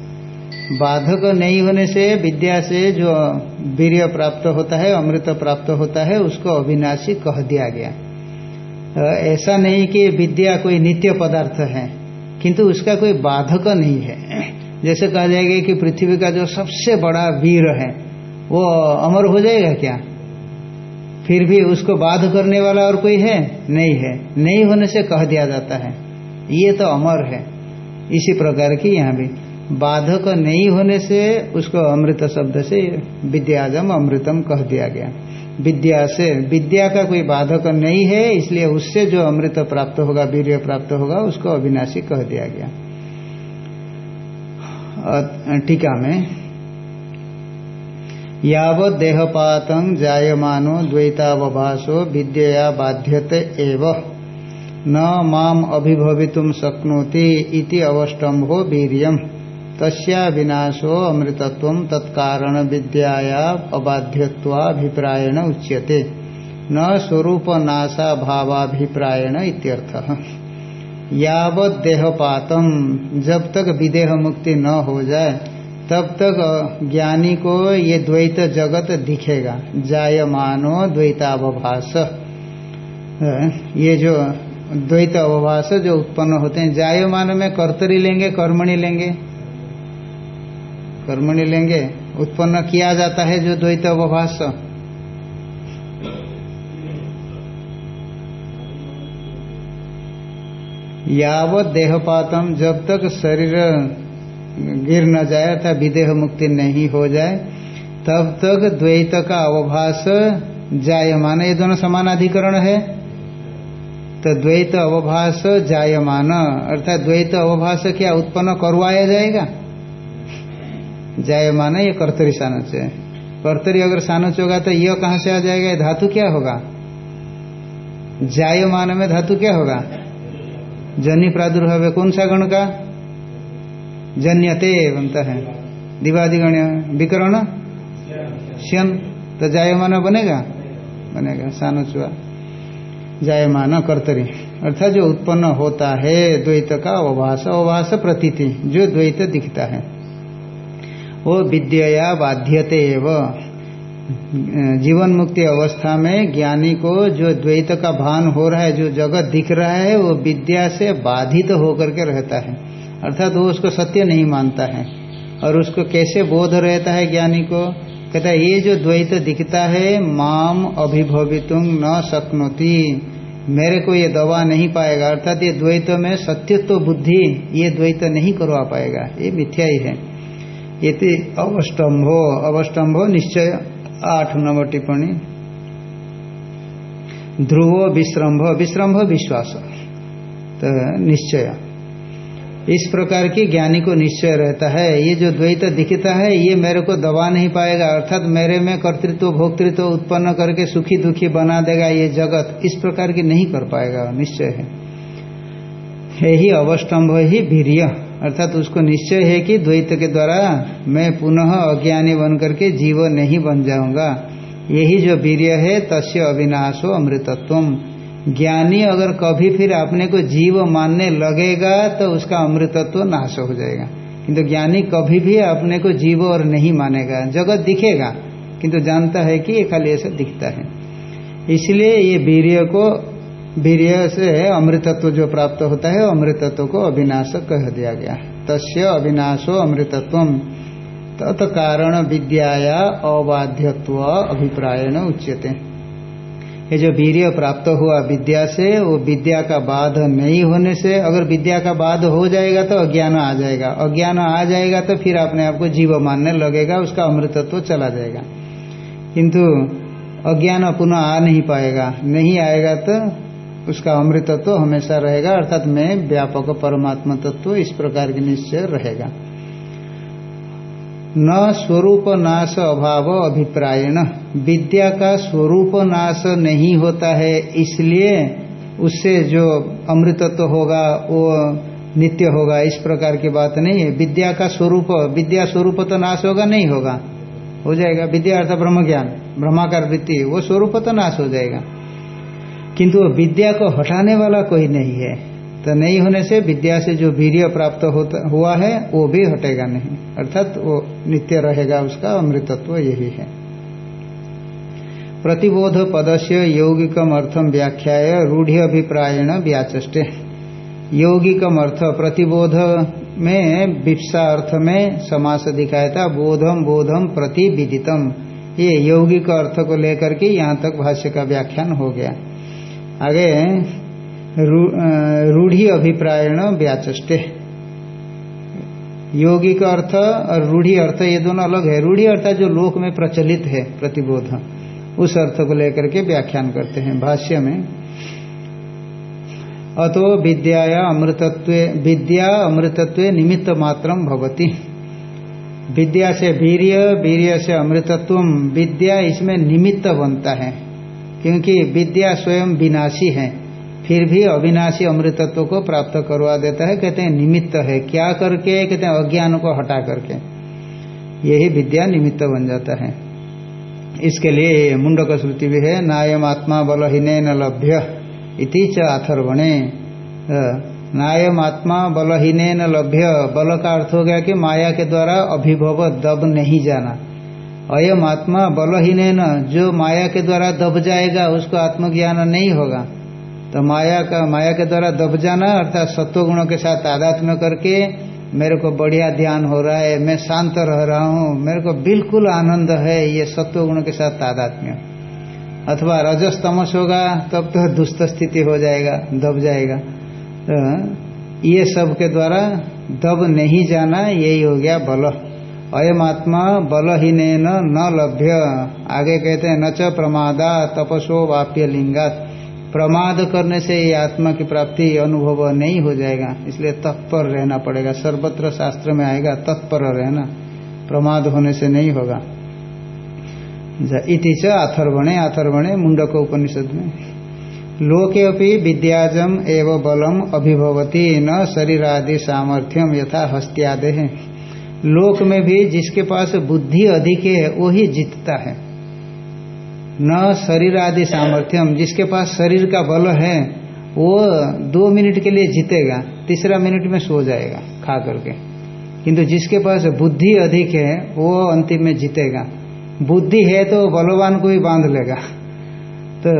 बाधक नहीं होने से, विद्या से जो वीर्य प्राप्त होता है, अमृत प्राप्त होता है, उसको अविनाशी कह दिया गया। ऐसा नहीं कि विद्या कोई नित्य पदार्थ है, किंतु उसका कोई बाधक नहीं है। जैसे कहा जाएगा कि पृथ्वी का जो सबसे बड़ा वीर है, वो अमर हो जाएगा क्या? फिर भी उसको बाध करने वाला और कोई है? नहीं है। नहीं होने से कह दिया जाता है। ये तो अमर है। इसी प्रकार की यहाँ भी। बाधक नहीं होने से उसको अमृत शब्द से विद्याजम अमृतम कह दिया गया। विद्या से, विद्या का कोई बाधक नहीं है, इसलिए उससे जो अमृत प्राप्त होगा, वीर्य प्राप्त होगा, उसको अविनाशी कह दिया गया। टीका में, यावत देहपातं जायमानो द्वैतावभासो विद्या बाध्यते एव। न माम अभिभवितुम शक्नोति इति अवस्टम्भो तस्या विनाशो अमृतत्व तत्कारण विद्याया अबाध्यत्वाभिप्रायण उच्यते। न स्वरूप नाशा भावाभिप्रायण इत्यर्थः। यावत देहपातम जब तक विदेह मुक्ति न हो जाए, तब तक ज्ञानी को ये द्वैत जगत दिखेगा। जायमानो द्वैतावभास। ये जो द्वैत अवभास जो उत्पन्न होते हैं, जायमान में कर्तरी लेंगे, कर्मणि लेंगे। कर्मणि लेंगे, उत्पन्न किया जाता है जो द्वैत अवभास यावत देहपातम, जब तक शरीर गिर न जाए अर्थात विदेह मुक्ति नहीं हो जाए, तब तक द्वैत का अवभाष जायमान, ये दोनों समान अधिकरण है। तो द्वैत अवभाष जायमान, अर्थात द्वैत अवभाष क्या उत्पन्न करवाया जाएगा? जायमान ये कर्तरी सानुच। है कर्तरी अगर सानुच होगा तो यह कहाँ से आ जाएगा? धातु क्या होगा? जायमान में धातु क्या होगा? जन्य प्रादुर्भाव है कौन सा गण का? जन्यते बनता है। दिवादिगण्य विकरण? श्यन। तो जायमान बनेगा? बनेगा। सानो चुआ जायमान कर्तरी। अर्थात जो उत्पन्न होता है द्वैत का अवभाष अवभाष प्रतीति, जो द्वैत दिखता है। वो विद्या बाध्यते जीवन मुक्ति अवस्था में ज्ञानी को जो द्वैत का भान हो रहा है, जो जगत दिख रहा है, वो विद्या से बाधित तो होकर के रहता है। अर्थात वो उसको सत्य नहीं मानता है। और उसको कैसे बोध रहता है ज्ञानी को? कहता है, ये जो द्वैत दिखता है, माम अभिभवितुम न सकनोती मेरे को ये दवा नहीं पाएगा। अर्थात ये द्वैत में सत्यत्व बुद्धि ये द्वैत नहीं करवा पाएगा। ये मिथ्या ही है। ये अवस्टम्भो अवस्टम्भो निश्चय। आठ नंबर टिप्पणी। ध्रुव विश्रम्भ। विश्रम्भ विश्वास। तो निश्चय। इस प्रकार की ज्ञानी को निश्चय रहता है। ये जो द्वैत दिखता है, ये मेरे को दबा नहीं पाएगा। अर्थात मेरे में कर्तृत्व, भोक्तृत्व उत्पन्न करके सुखी दुखी बना देगा ये जगत। इस प्रकार की नहीं कर पाएगा। निश्चय है। यही अवस्टम्भ ही वीर्य। अर्थात उसको निश्चय है कि द्वैत के द्वारा मैं पुनः अज्ञानी बन करके जीव नहीं बन जाऊँगा। यही जो वीर्य है, तस्य अविनाशो अमृतत्व ज्ञानी अगर कभी फिर अपने को जीव मानने लगेगा तो उसका अमृतत्व नाश हो जाएगा। किंतु ज्ञानी कभी भी अपने को जीव और नहीं मानेगा। जगत दिखेगा, किंतु जानता है कि ये खाली ऐसा दिखता है। इसलिए ये वीर्य को वीर्य से अमृतत्व जो प्राप्त होता है, अमृतत्व को अविनाश कह दिया गया। तस्य अविनाशो अमृतत्व तत्कारण विद्याया अबाध्यत्व अभिप्रायण उच्यते। ये जो वीर्य प्राप्त हुआ विद्या से, वो विद्या का बाध नहीं होने से, अगर विद्या का बाध हो जाएगा तो अज्ञान आ जाएगा। अज्ञान आ जाएगा तो फिर अपने आप को जीव मानने लगेगा, उसका अमृतत्व चला जाएगा। किंतु अज्ञान पुनः आ नहीं पाएगा। नहीं आएगा तो उसका अमृतत्व हमेशा रहेगा, अर्थात मैं व्यापक परमात्मा तत्व इस प्रकार के निश्चय रहेगा। न स्वरूप नाश अभाव अभिप्रायण। विद्या का स्वरूप नाश नहीं होता है, इसलिए उससे जो अमृतत्व तो होगा, वो नित्य होगा, इस प्रकार की बात नहीं है। विद्या का स्वरूप, विद्या स्वरूप तो नाश होगा, नहीं होगा। हो जाएगा। विद्या अर्थ ब्रह्म ज्ञान ब्रह्माकार वृत्ति, वो स्वरूप तो नाश हो जाएगा। किंतु विद्या को हटाने वाला कोई नहीं है। तो नहीं होने से विद्या से जो वीर्य प्राप्त होता, हुआ है, वो भी हटेगा नहीं। अर्थात वो नित्य रहेगा उसका, अमृतत्व यही है। प्रतिबोध पदस्य यौगिकम अर्थम व्याख्या रूढ़ अभिप्रायण व्याचे यौगिकम अर्थ प्रतिबोध में, विप्सा अर्थ में समास दिखाया था बोधम बोधम प्रति विदितम ये यौगिक अर्थ को लेकर के यहाँ तक भाष्य का व्याख्यान हो गया। आगे रूढ़ी अभिप्रायण व्याचे योगी का अर्थ और रूढ़ी अर्थ, ये दोनों अलग है। रूढ़ी अर्थ जो लोक में प्रचलित है, प्रतिबोध। उस अर्थ को लेकर के व्याख्यान करते हैं भाष्य में। अतो विद्या अमृतत्व विद्या अमृतत्व निमित्त मात्रम भवती। विद्या से वीर्य वीर्य से अमृतत्व, विद्या इसमें निमित्त बनता है। क्योंकि विद्या स्वयं विनाशी है, फिर भी अविनाशी अमृतत्व को प्राप्त करवा देता है, कहते हैं निमित्त है। क्या करके? कहते हैं अज्ञान को हटा करके। यही विद्या निमित्त बन जाता है। इसके लिए मुंडक श्रुति भी है, नायम आत्मा बलहीन न लभ्य इति च आथर्वणे नायम आत्मा बलहीन न लभ्य। बल का अर्थ हो गया कि माया के द्वारा अभिभव दब नहीं जाना। अयम आत्मा बलहीन न जो माया के द्वारा दब जाएगा, उसको आत्मज्ञान नहीं होगा। तो माया का, माया के द्वारा दब जाना, अर्थात सत्व गुणों के साथ आध्यात्म करके, मेरे को बढ़िया ध्यान हो रहा है, मैं शांत रह रहा हूँ, मेरे को बिल्कुल आनंद है, ये सत्व गुणों के साथ तादात्म्य अथवा रजस तमस होगा, तब तो दुष्ट स्थिति हो जाएगा, दब जाएगा। तो ये सब के द्वारा दब नहीं जाना, यही हो गया बल। अयम आत्मा बलहीन न लभ्य। आगे कहते हैं, न च प्रमादा तपसो वाप्य लिंगात। प्रमाद करने से ये आत्मा की प्राप्ति अनुभव नहीं हो जाएगा। इसलिए तत्पर रहना पड़ेगा। सर्वत्र शास्त्र में आएगा, तत्पर रहना। प्रमाद होने से नहीं होगा। इति च आथर्वणे आथर्वणे मुंडक उपनिषद में। लोके अपनी विद्याजम एवं बलम अभिभवती, न शरीरादि सामर्थ्यम यथा हस्त्यादे। है लोक में भी जिसके पास बुद्धि अधिक है वो ही जीतता है। न शरीर आदि सामर्थ्यम, जिसके पास शरीर का बल है, वो दो मिनट के लिए जीतेगा, तीसरा मिनट में सो जाएगा, खा करके। किंतु जिसके पास बुद्धि अधिक है, वो अंतिम में जीतेगा। बुद्धि है तो बलवान को भी बाँध लेगा। तो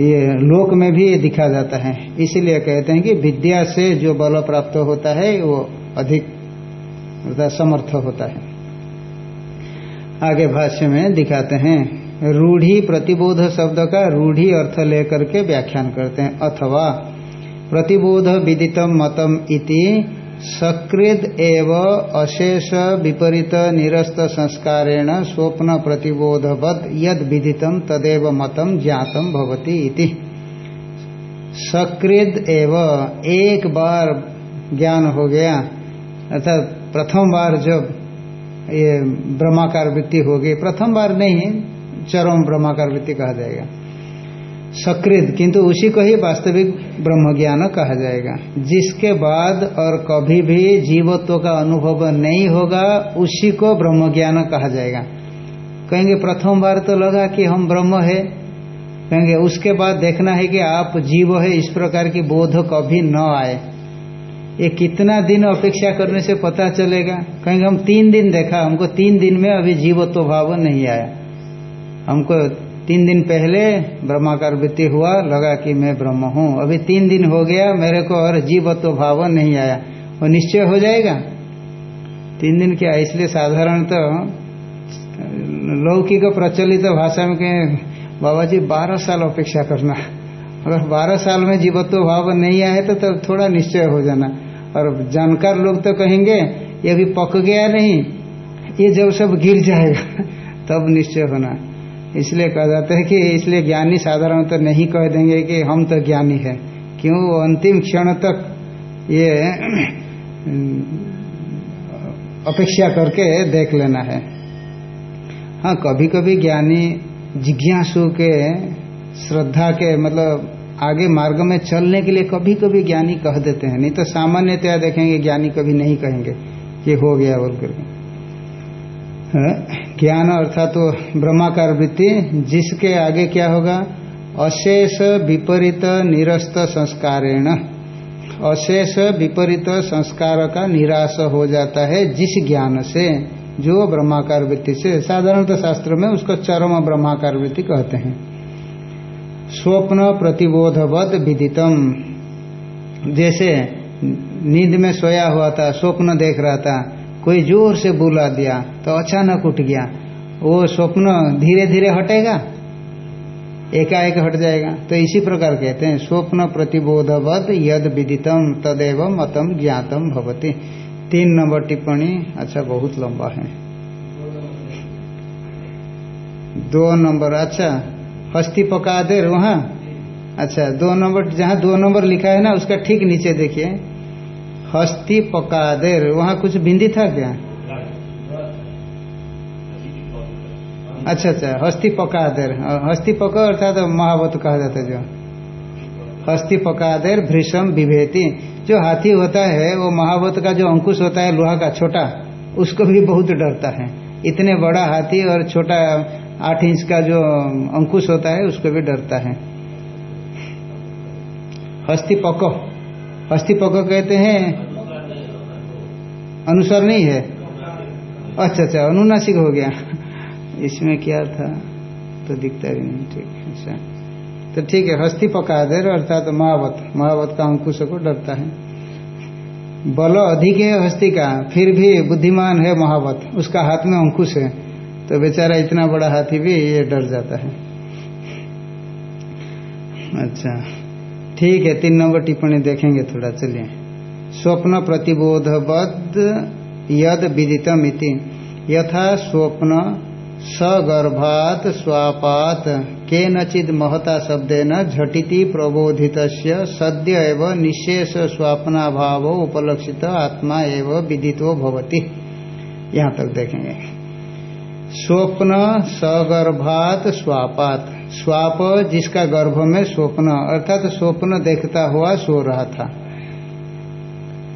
ये लोक में भी ये दिखा जाता है। इसीलिए कहते हैं कि विद्या से जो बल प्राप्त होता है, वो अधिक समर्थ होता है। आगे भाष्य में दिखाते हैं, रूढ़ी प्रतिबोध शब्द का रूढ़ी अर्थ लेकर के व्याख्यान करते हैं। अथवा, प्रतिबोध विदितम मतम इति सकृद एव अशेष विपरीत निरस्त संस्कारेण स्वप्न प्रतिबोधवद यद विदितम तदेव मतम ज्ञातम भवति इति। सकृद एव एक बार ज्ञान हो गया, अर्थात प्रथम बार जब ये ब्रह्माकार वृत्ति होगी प्रथम बार नहीं, चरम ब्रह्माकार वृत्ति कहा जाएगा। सकृत किंतु उसी को ही वास्तविक ब्रह्म ज्ञान कहा जाएगा। जिसके बाद और कभी भी जीवत्व का अनुभव नहीं होगा, उसी को ब्रह्म ज्ञान कहा जाएगा। कहेंगे, प्रथम बार तो लगा कि हम ब्रह्म है। कहेंगे, उसके बाद देखना है कि आप जीव है, इस प्रकार की बोध कभी न आए। ये कितना दिन अपेक्षा करने से पता चलेगा? कहेंगे, हम तीन दिन देखा, हमको तीन दिन में अभी जीवत्व भाव नहीं आया। हमको तीन दिन पहले ब्रह्माकार वृत्ति हुआ, लगा कि मैं ब्रह्म हूँ। अभी तीन दिन हो गया, मेरे को और जीवत्व भाव नहीं आया। वो निश्चय हो जाएगा? तीन दिन क्या? इसलिए साधारण तो लौकिक प्रचलित तो भाषा में कहें बाबा जी बारह साल अपेक्षा करना। अगर बारह साल में जीवत्व भाव नहीं आए तो तब थोड़ा निश्चय हो जाना। और जानकार लोग तो कहेंगे, ये अभी पक गया नहीं, ये जब सब गिर जाएगा, [LAUGHS] तब निश्चय होना। इसलिए कहा जाता है कि इसलिए ज्ञानी साधारण तो नहीं कह देंगे कि हम तो ज्ञानी है। क्यों? वो अंतिम क्षण तक ये [CLEARS THROAT] अपेक्षा करके देख लेना है। हाँ कभी कभी ज्ञानी जिज्ञासु के, श्रद्धा के मतलब आगे मार्ग में चलने के लिए कभी कभी ज्ञानी कह देते हैं। नहीं तो सामान्यतया देखेंगे ज्ञानी कभी नहीं कहेंगे कि हो गया बोल करके ज्ञान अर्थात तो ब्रह्माकार वृत्ति, जिसके आगे क्या होगा? अशेष विपरीत निरस्त संस्कारेण। अशेष विपरीत संस्कार का निराश हो जाता है जिस ज्ञान से, जो ब्रह्माकार वृत्ति से। साधारणतः शास्त्र में उसको चरम ब्रह्माकार वृत्ति कहते हैं। स्वप्न प्रतिबोधवद विदितम। जैसे नींद में सोया हुआ था, स्वप्न देख रहा था, कोई ज़ोर से बुला दिया तो अचानक उठ गया। वो स्वप्न धीरे धीरे हटेगा? एकाएक हट जाएगा। तो इसी प्रकार कहते हैं, स्वप्न प्रतिबोधवत यद विदितम, तदेव मतम ज्ञातम भवती। तीन नंबर टिप्पणी अच्छा बहुत लंबा है। दो नंबर अच्छा। हस्ती पका दे वहाँ अच्छा दो नंबर, जहाँ दो नंबर लिखा है ना, उसका ठीक नीचे देखिए। हस्ती पका पकादेर वहाँ कुछ बिंदी था क्या? अच्छा अच्छा हस्ती पकादेर हस्ती पका अर्थात तो महावत कहा जाता है जो। हस्ति पकादेर भ्रीषम विभेति। जो हाथी होता है, वो महावत का जो अंकुश होता है, लोहा का छोटा, उसको भी बहुत डरता है। इतने बड़ा हाथी और छोटा आठ इंच का जो अंकुश होता है, उसको भी डरता है। हस्ति पको। हस्ति पको कहते हैं, अनुसार नहीं है। अच्छा अच्छा अनुनासिक हो गया। इसमें क्या था? तो दिखता भी नहीं, ठीक अच्छा। तो ठीक है, हस्ती पका दे अर्थात तो महावत। महावत का अंकुश को डरता है। बल अधिक है हस्ती का, फिर भी बुद्धिमान है महावत। उसका हाथ में अंकुश है। तो बेचारा इतना बड़ा हाथी भी ये डर जाता है। अच्छा। ठीक है, तीन नंबर टिप्पणी देखेंगे थोड़ा, चलिए। स्वप्न प्रतिबोधबद्ध यद विदितम इति यथा स्वप्न सगर्भात स्वापात। के नचिद महता शब्देन झटिति प्रबोधित सद्य एवं निशेष स्वापना भाव उपलक्षित आत्मा एवं विदितो भवति। यहाँ तक देखेंगे। स्वप्न सगर्भात स्वापात। स्वाप जिसका गर्भ में स्वप्न, अर्थात स्वप्न देखता हुआ सो रहा था।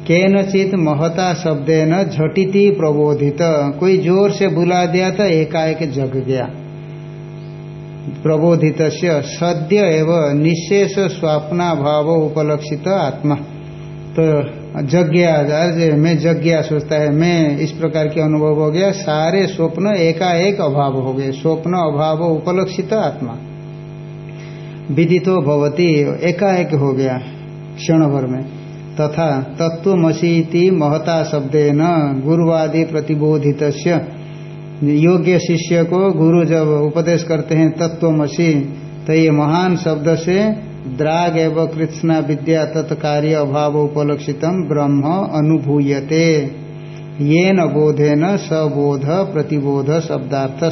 केनचित महता शब्द न झटिति प्रबोधित। कोई ज़ोर से बुला दिया था एकाएक जग गया। प्रबोधित सद्य एवं निशेष स्वापना भाव उपलक्षित आत्मा। तो जग्ञा मैं जग्ञा सोचता है, मैं इस प्रकार के अनुभव हो गया। सारे स्वप्न एकाएक अभाव हो गए। स्वप्न अभाव उपलक्षित आत्मा। विदितो भवती, एकाएक हो गया क्षण भर में। तथा तत्व तत्वमसीति महता शब्देन गुरुवादि प्रतिबोधित योग्य शिष्य को गुरु जब उपदेश करते हैं तत्वमसी तो ये महान शब्द से द्राग एवं कृष्णा विद्या तत्कार्य अभाव उपलक्षित ब्रह्म अनुभूयते। ये न सबोध प्रतिबोध शब्दार्थ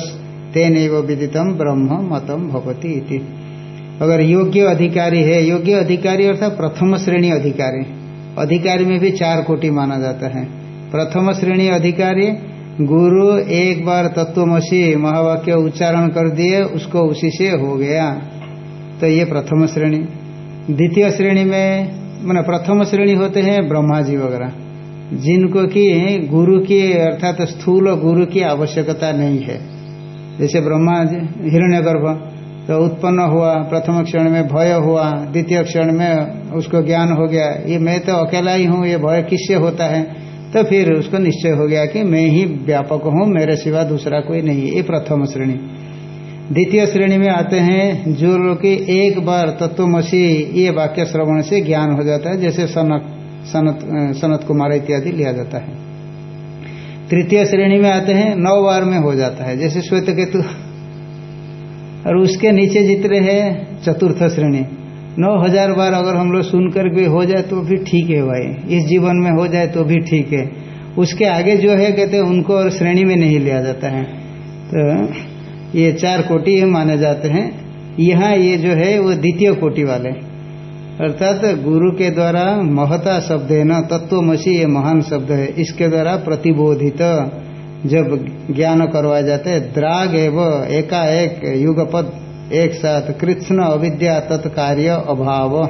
तेन विदितम ब्रह्म मतम भवती इति। अगर योग्य अधिकारी है, योग्य अधिकारी अर्थात प्रथम श्रेणी अधिकारी अधिकारी में भी चार कोटि माना जाता है। प्रथम श्रेणी अधिकारी, गुरु एक बार तत्वमसी महावाक्य उच्चारण कर दिए, उसको उसी से हो गया। तो ये प्रथम श्रेणी। द्वितीय श्रेणी में, मैंने प्रथम श्रेणी होते हैं ब्रह्मा जी वगैरह, जिनको की गुरु की, अर्थात स्थूल गुरु की आवश्यकता नहीं है। जैसे ब्रह्मा हिरण्य गर्भ तो उत्पन्न हुआ, प्रथम क्षण में भय हुआ, द्वितीय क्षण में उसको ज्ञान हो गया, ये मैं तो अकेला ही हूँ, ये भय किससे होता है? तो फिर उसको निश्चय हो गया कि मैं ही व्यापक हूँ, मेरे सिवा दूसरा कोई नहीं ये प्रथम श्रेणी। द्वितीय श्रेणी में आते हैं जो लोग एक बार तत्वमसी, ये वाक्य श्रवण से ज्ञान हो जाता है, जैसे सनत सनत सनत कुमार इत्यादि लिया जाता है। तृतीय श्रेणी में आते हैं, नौ बार में हो जाता है, जैसे श्वेत केतु। और उसके नीचे जितने हैं, चतुर्थ श्रेणी। नौ हज़ार बार अगर हम लोग सुनकर भी हो जाए तो भी ठीक है भाई, इस जीवन में हो जाए तो भी ठीक है। उसके आगे जो है, कहते हैं, उनको और श्रेणी में नहीं लिया जाता है। तो ये चार कोटि माने जाते हैं। यहाँ ये जो है, वो द्वितीय कोटि वाले। अर्थात गुरु के द्वारा महता शब्द है न, तत्वमसी ये महान शब्द है। इसके द्वारा प्रतिबोधित, जब ज्ञान करवाए जाते हैं, द्राग एवं एकाएक युगपद, एक साथ कृष्ण अविद्या तत्कार्य अभाव।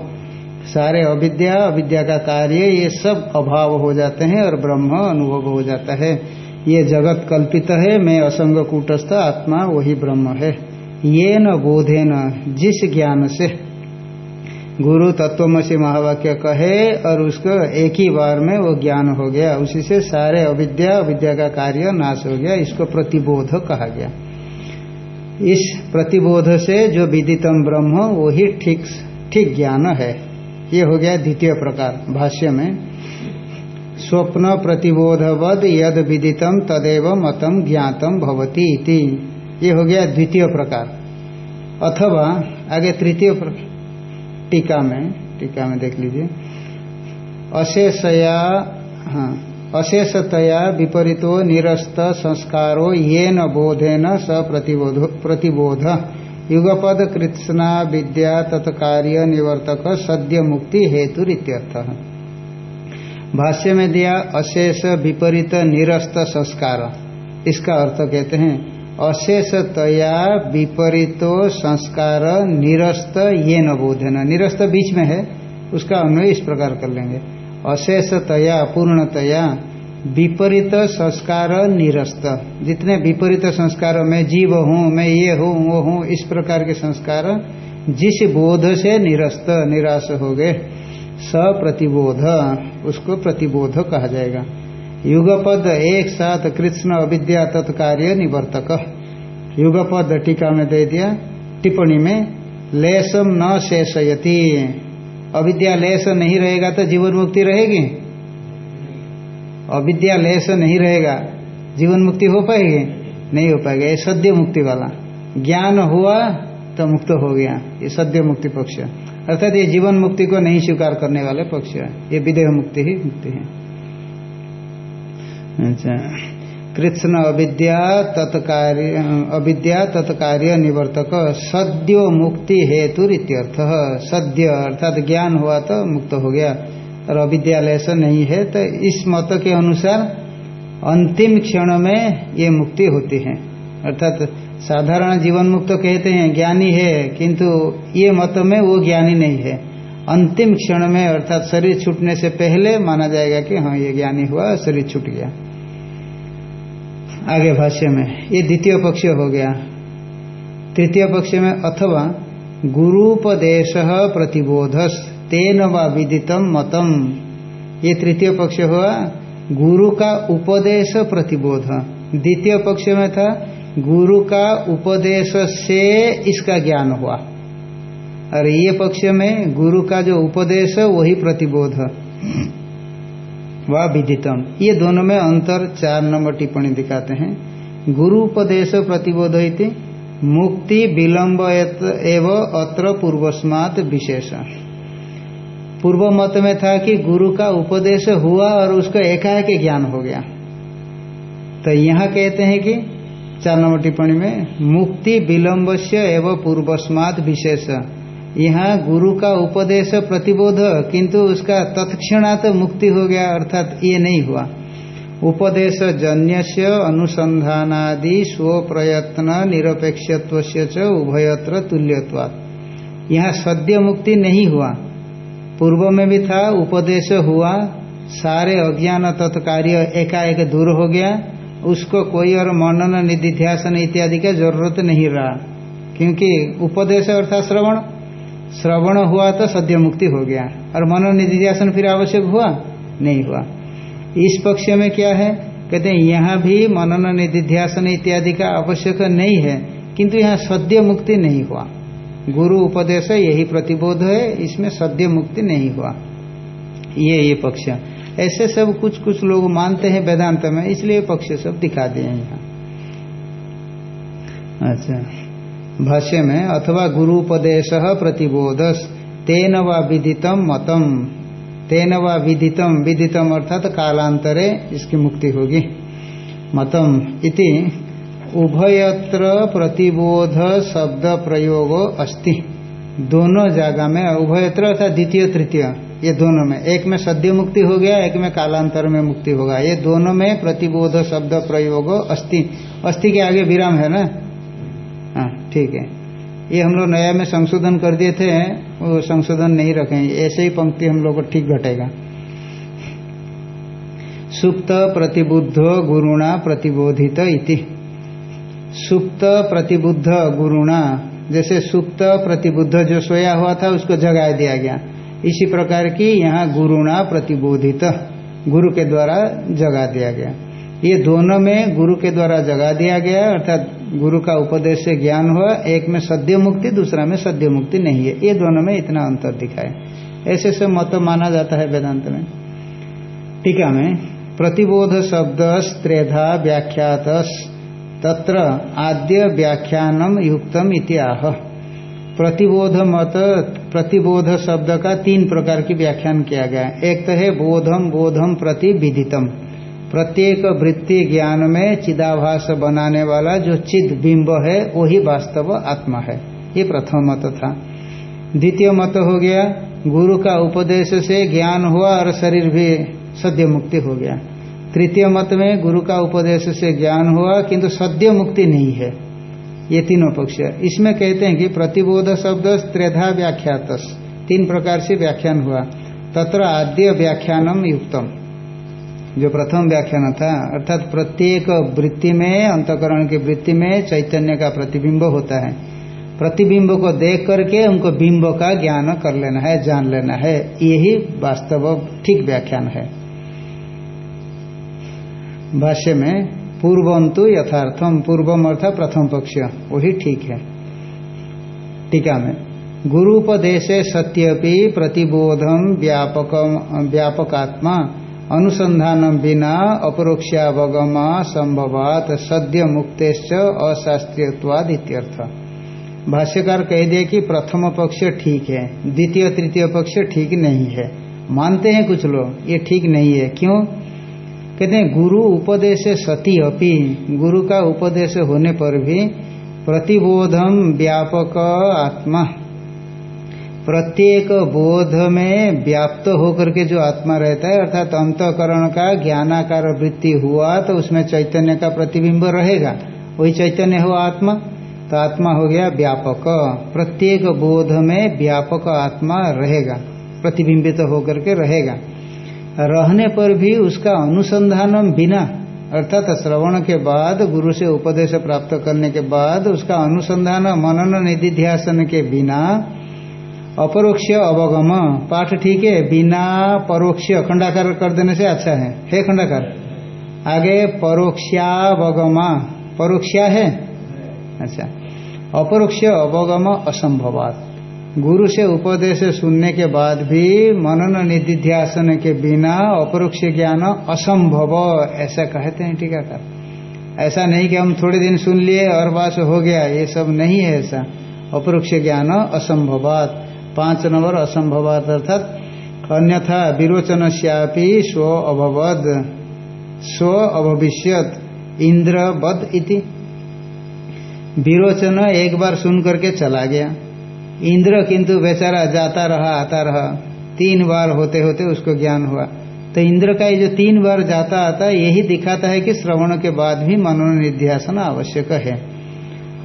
सारे अविद्या अविद्या का कार्य, ये सब अभाव हो जाते हैं और ब्रह्म अनुभव हो जाता है। ये जगत कल्पित है, मैं असंग कूटस्थ आत्मा, वही ब्रह्म है। ये न बोधे न जिस ज्ञान से। गुरु तत्वमसी महावाक्य कहे, और उसको एक ही बार में वो ज्ञान हो गया। उसी से सारे अविद्या अविद्या का कार्य नाश हो गया। इसको प्रतिबोध कहा गया। इस प्रतिबोध से जो विदितम ब्रह्म वो ही ठीक ठीक ज्ञान है। ये हो गया द्वितीय प्रकार, भाष्य में। स्वप्न प्रतिबोधवद यद विदितम तदेव मतम ज्ञातम भवती इति। ये हो गया द्वितीय प्रकार। अथवा आगे तृतीय टीका में टीका में देख लीजिए। अशेषया हाँ अशेषतया विपरीतो निरस्त संस्कारो ये न बोधेन स प्रतिबोध प्रतिबोध। युगपद कृष्णा विद्या तत्कार्य निवर्तक सद्य मुक्ति हेतु भाष्य में दिया, अशेष विपरीत निरस्त संस्कार। इसका अर्थ कहते हैं अशेषतया विपरीतो संस्कार निरस्त ये न बोधन। निरस्त बीच में है, उसका अन्वय इस प्रकार कर लेंगे। अशेषतया पूर्णतया विपरीत संस्कार निरस्त। जितने विपरीत संस्कार, मैं जीव हूँ, मैं ये हूँ, वो हूँ, इस प्रकार के संस्कार, जिस बोध से निरस्त, निराश हो गए। सप्रतिबोध, उसको प्रतिबोध कहा जाएगा। युगपद एक साथ कृष्ण अविद्या तत्कार्य निवर्तक। युगपद टीका में दे दिया, टिप्पणी में लेसम न शेषयती। अविद्या लेस नहीं रहेगा तो जीवन मुक्ति रहेगी। अविद्या लेस नहीं रहेगा जीवन मुक्ति हो पाएगी? नहीं हो पाएगा। ये सद्य मुक्ति वाला। ज्ञान हुआ तो मुक्त हो गया, ये सद्य मुक्ति पक्ष। अर्थात ये जीवन मुक्ति को नहीं स्वीकार करने वाले पक्ष है। ये विदेह मुक्ति ही मुक्ति है। अच्छा। कृष्ण अविद्या तत्कार्य अविद्या तत्कार्य निवर्तक सद्यो मुक्ति हेतु इत्यर्थ। सद्य अर्थात ज्ञान हुआ तो मुक्त हो गया। और अविद्यालय से नहीं है तो इस मत के अनुसार अंतिम क्षण में ये मुक्ति होती है। अर्थात साधारण जीवन मुक्त तो कहते हैं, ज्ञानी है, किंतु ये मत में वो ज्ञानी नहीं है। अंतिम क्षण में, अर्थात शरीर छूटने से पहले माना जाएगा कि हाँ ये ज्ञानी हुआ, शरीर छूट गया। आगे भाष्य में, ये द्वितीय पक्ष हो गया। तृतीय पक्ष में, अथवा गुरुपदेश प्रतिबोधस, तेन व विदितम मतम। ये तृतीय पक्ष हुआ, गुरु का उपदेश प्रतिबोध। द्वितीय पक्ष में था गुरु का उपदेश से इसका ज्ञान हुआ। और ये पक्ष में गुरु का जो उपदेश, वही प्रतिबोध। व विदितम। ये दोनों में अंतर चार नंबर टिप्पणी दिखाते हैं। गुरु उपदेश प्रतिबोध मुक्ति विलंब एवं अत्र पूर्वस्मात विशेष। पूर्व मत में था कि गुरु का उपदेश हुआ और उसको एकाएक ज्ञान हो गया। तो यहाँ कहते हैं कि चार नंबर टिप्पणी में, मुक्ति विलंब से एवं पूर्वस्मात विशेष। यहाँ गुरु का उपदेश प्रतिबोध, किंतु उसका तत्क्षणात मुक्ति हो गया, अर्थात ये नहीं हुआ। उपदेश जन्य से अनुसंधानादि स्व प्रयत्न निरपेक्ष उभयत्र तुल्यत्वात्। यहाँ सद्य मुक्ति नहीं हुआ। पूर्व में भी था, उपदेश हुआ, सारे अज्ञान तत्कार्य एकाएक दूर हो गया उसको कोई और मनन, निधिध्यासन इत्यादि का ज़रूरत नहीं रहा। क्योंकि उपदेश अर्थात श्रवण श्रवण हुआ तो सद्य मुक्ति हो गया। और मनोनिधिध्यासन फिर आवश्यक हुआ? नहीं हुआ। इस पक्ष में क्या है? कहते हैं, यहाँ भी मनन, निधिध्यासन इत्यादि का आवश्यक नहीं है, किंतु यहाँ सद्य मुक्ति नहीं हुआ। गुरु उपदेश यही प्रतिबोध है, इसमें सद्य मुक्ति नहीं हुआ। ये ये पक्ष। ऐसे सब कुछ कुछ लोग मानते हैं वेदांत में, इसलिए पक्ष सब दिखा दिए यहाँ। अच्छा। भाष्य में, अथवा गुरुपदेश प्रतिबोधस, तेन व विदितम मतम। तेन व विदितम विदितम अर्थात कालांतरे इसकी मुक्ति होगी। मतम इति, उभयत्र प्रतिबोध शब्द प्रयोग अस्ति। दोनों जगह में उभयत्र अर्थात द्वितीय, तृतीय। ये दोनों में। एक में सद्य मुक्ति हो गया, एक में कालांतर में मुक्ति होगा। ये दोनों में प्रतिबोध, शब्द, प्रयोग, अस्थि। अस्थि के आगे विराम है ना? हाँ ठीक है। ये हम लोग नया में संशोधन कर दिए थे, वो संशोधन नहीं रखेंगे। ऐसे ही पंक्ति हम लोग को ठीक घटेगा। सुप्त प्रतिबुद्ध गुरुणा प्रतिबोधित इति। सुप्त प्रतिबुद्ध गुरुणा, जैसे सुप्त प्रतिबुद्ध जो सोया हुआ था, उसको जगा दिया गया। इसी प्रकार की यहाँ गुरुणा प्रतिबोधित गुरु के द्वारा जगा दिया गया। ये दोनों में गुरु के द्वारा जगा दिया गया, अर्थात गुरु का उपदेश से ज्ञान हुआ, एक में सद्य मुक्ति, दूसरा में सद्य मुक्ति नहीं है। ये दोनों में इतना अंतर दिखाए। ऐसे से मत माना जाता है वेदांत में। टीका में, प्रतिबोध शब्द त्रेधा व्याख्यात तत्र आद्य व्याख्यानम युक्तम इतिहा प्रतिबोध मत प्रतिबोध शब्द का तीन प्रकार की व्याख्यान किया गया एक तो है बोधम बोधम प्रति विदितम। प्रत्येक वृत्ति ज्ञान में चिदाभास बनाने वाला जो चिद बिंब है, वही वास्तव आत्मा है। ये प्रथम मत था। द्वितीय मत हो गया, गुरु का उपदेश से ज्ञान हुआ और शरीर भी सद्य मुक्ति हो गया। तृतीय मत में गुरु का उपदेश से ज्ञान हुआ, किंतु सद्य मुक्ति नहीं है। ये तीनों पक्ष इसमें कहते हैं कि प्रतिबोध शब्द त्रेधा व्याख्यात तीन प्रकार से व्याख्यान हुआ। तत्र आद्य व्याख्यानम युक्तम। जो प्रथम व्याख्यान था, अर्थात प्रत्येक वृत्ति में, अंतकरण की वृत्ति में चैतन्य का प्रतिबिंब होता है। प्रतिबिंब को देख करके उनको बिंब का ज्ञान कर लेना है, जान लेना है। यही वास्तव, ठीक व्याख्यान है। भाष्य में पूर्वंतु यथार्थम पूर्वम अर्थात प्रथम पक्ष। वही ठीक है। टीका में, गुरुपदेशे सत्यपि प्रतिबोधम व्यापक, व्यापकात्मा, अनुसंधान बिना अपरोक्षावगमा संभवात सद्य मुक्तेश्च अशास्त्रीयवाद इत्यर्थ भाष्यकार कह दिए कि प्रथम पक्ष ठीक है, द्वितीय, तृतीय पक्ष ठीक नहीं है। मानते हैं कुछ लोग, ये ठीक नहीं है। क्यों? कहते हैं, गुरु उपदेश सती अपि, गुरु का उपदेश होने पर भी प्रतिबोधम व्यापक आत्मा। प्रत्येक बोध में व्याप्त होकर के जो आत्मा रहता है, अर्थात अंतकरण का ज्ञानाकार वृत्ति हुआ तो उसमें चैतन्य का प्रतिबिंब रहेगा। वही चैतन्य हो आत्मा तो आत्मा हो गया व्यापक। प्रत्येक बोध में व्यापक आत्मा रहेगा, प्रतिबिंबित तो होकर के रहेगा। रहने पर भी उसका अनुसंधान बिना, अर्थात श्रवण के बाद, गुरु से उपदेश प्राप्त करने के बाद, उसका अनुसंधान मनन निधिध्यासन के बिना, अपरोक्ष अवगम, पाठ ठीक है, बिना परोक्ष, खंडाकार कर देने से अच्छा है। हे खंडाकार, आगे परोक्षावगमा, परोक्षा है? अच्छा। अपरोक्ष अवगम असंभवात। गुरु से उपदेश सुनने के बाद भी मनन निधिध्यासन के बिना अपरोक्ष ज्ञान असंभव, ऐसा कहते हैं टीकाकार। ऐसा नहीं कि हम थोड़े दिन सुन लिए और बस हो गया, ये सब नहीं है ऐसा। अपरोक्ष ज्ञान असंभवात, पाँच नंबर असंभवात अर्थात अन्यथा विरोचन श्यापी स्व अभवद, स्व अभविष्यत, इंद्रवद इति। विरोचन एक बार सुन करके चला गया। इंद्र किंतु बेचारा जाता रहा, आता रहा। तीन बार होते होते उसको ज्ञान हुआ। तो इंद्र का ये जो तीन बार जाता आता, यही दिखाता है कि श्रवण के बाद भी मनोनिध्यासन आवश्यक है।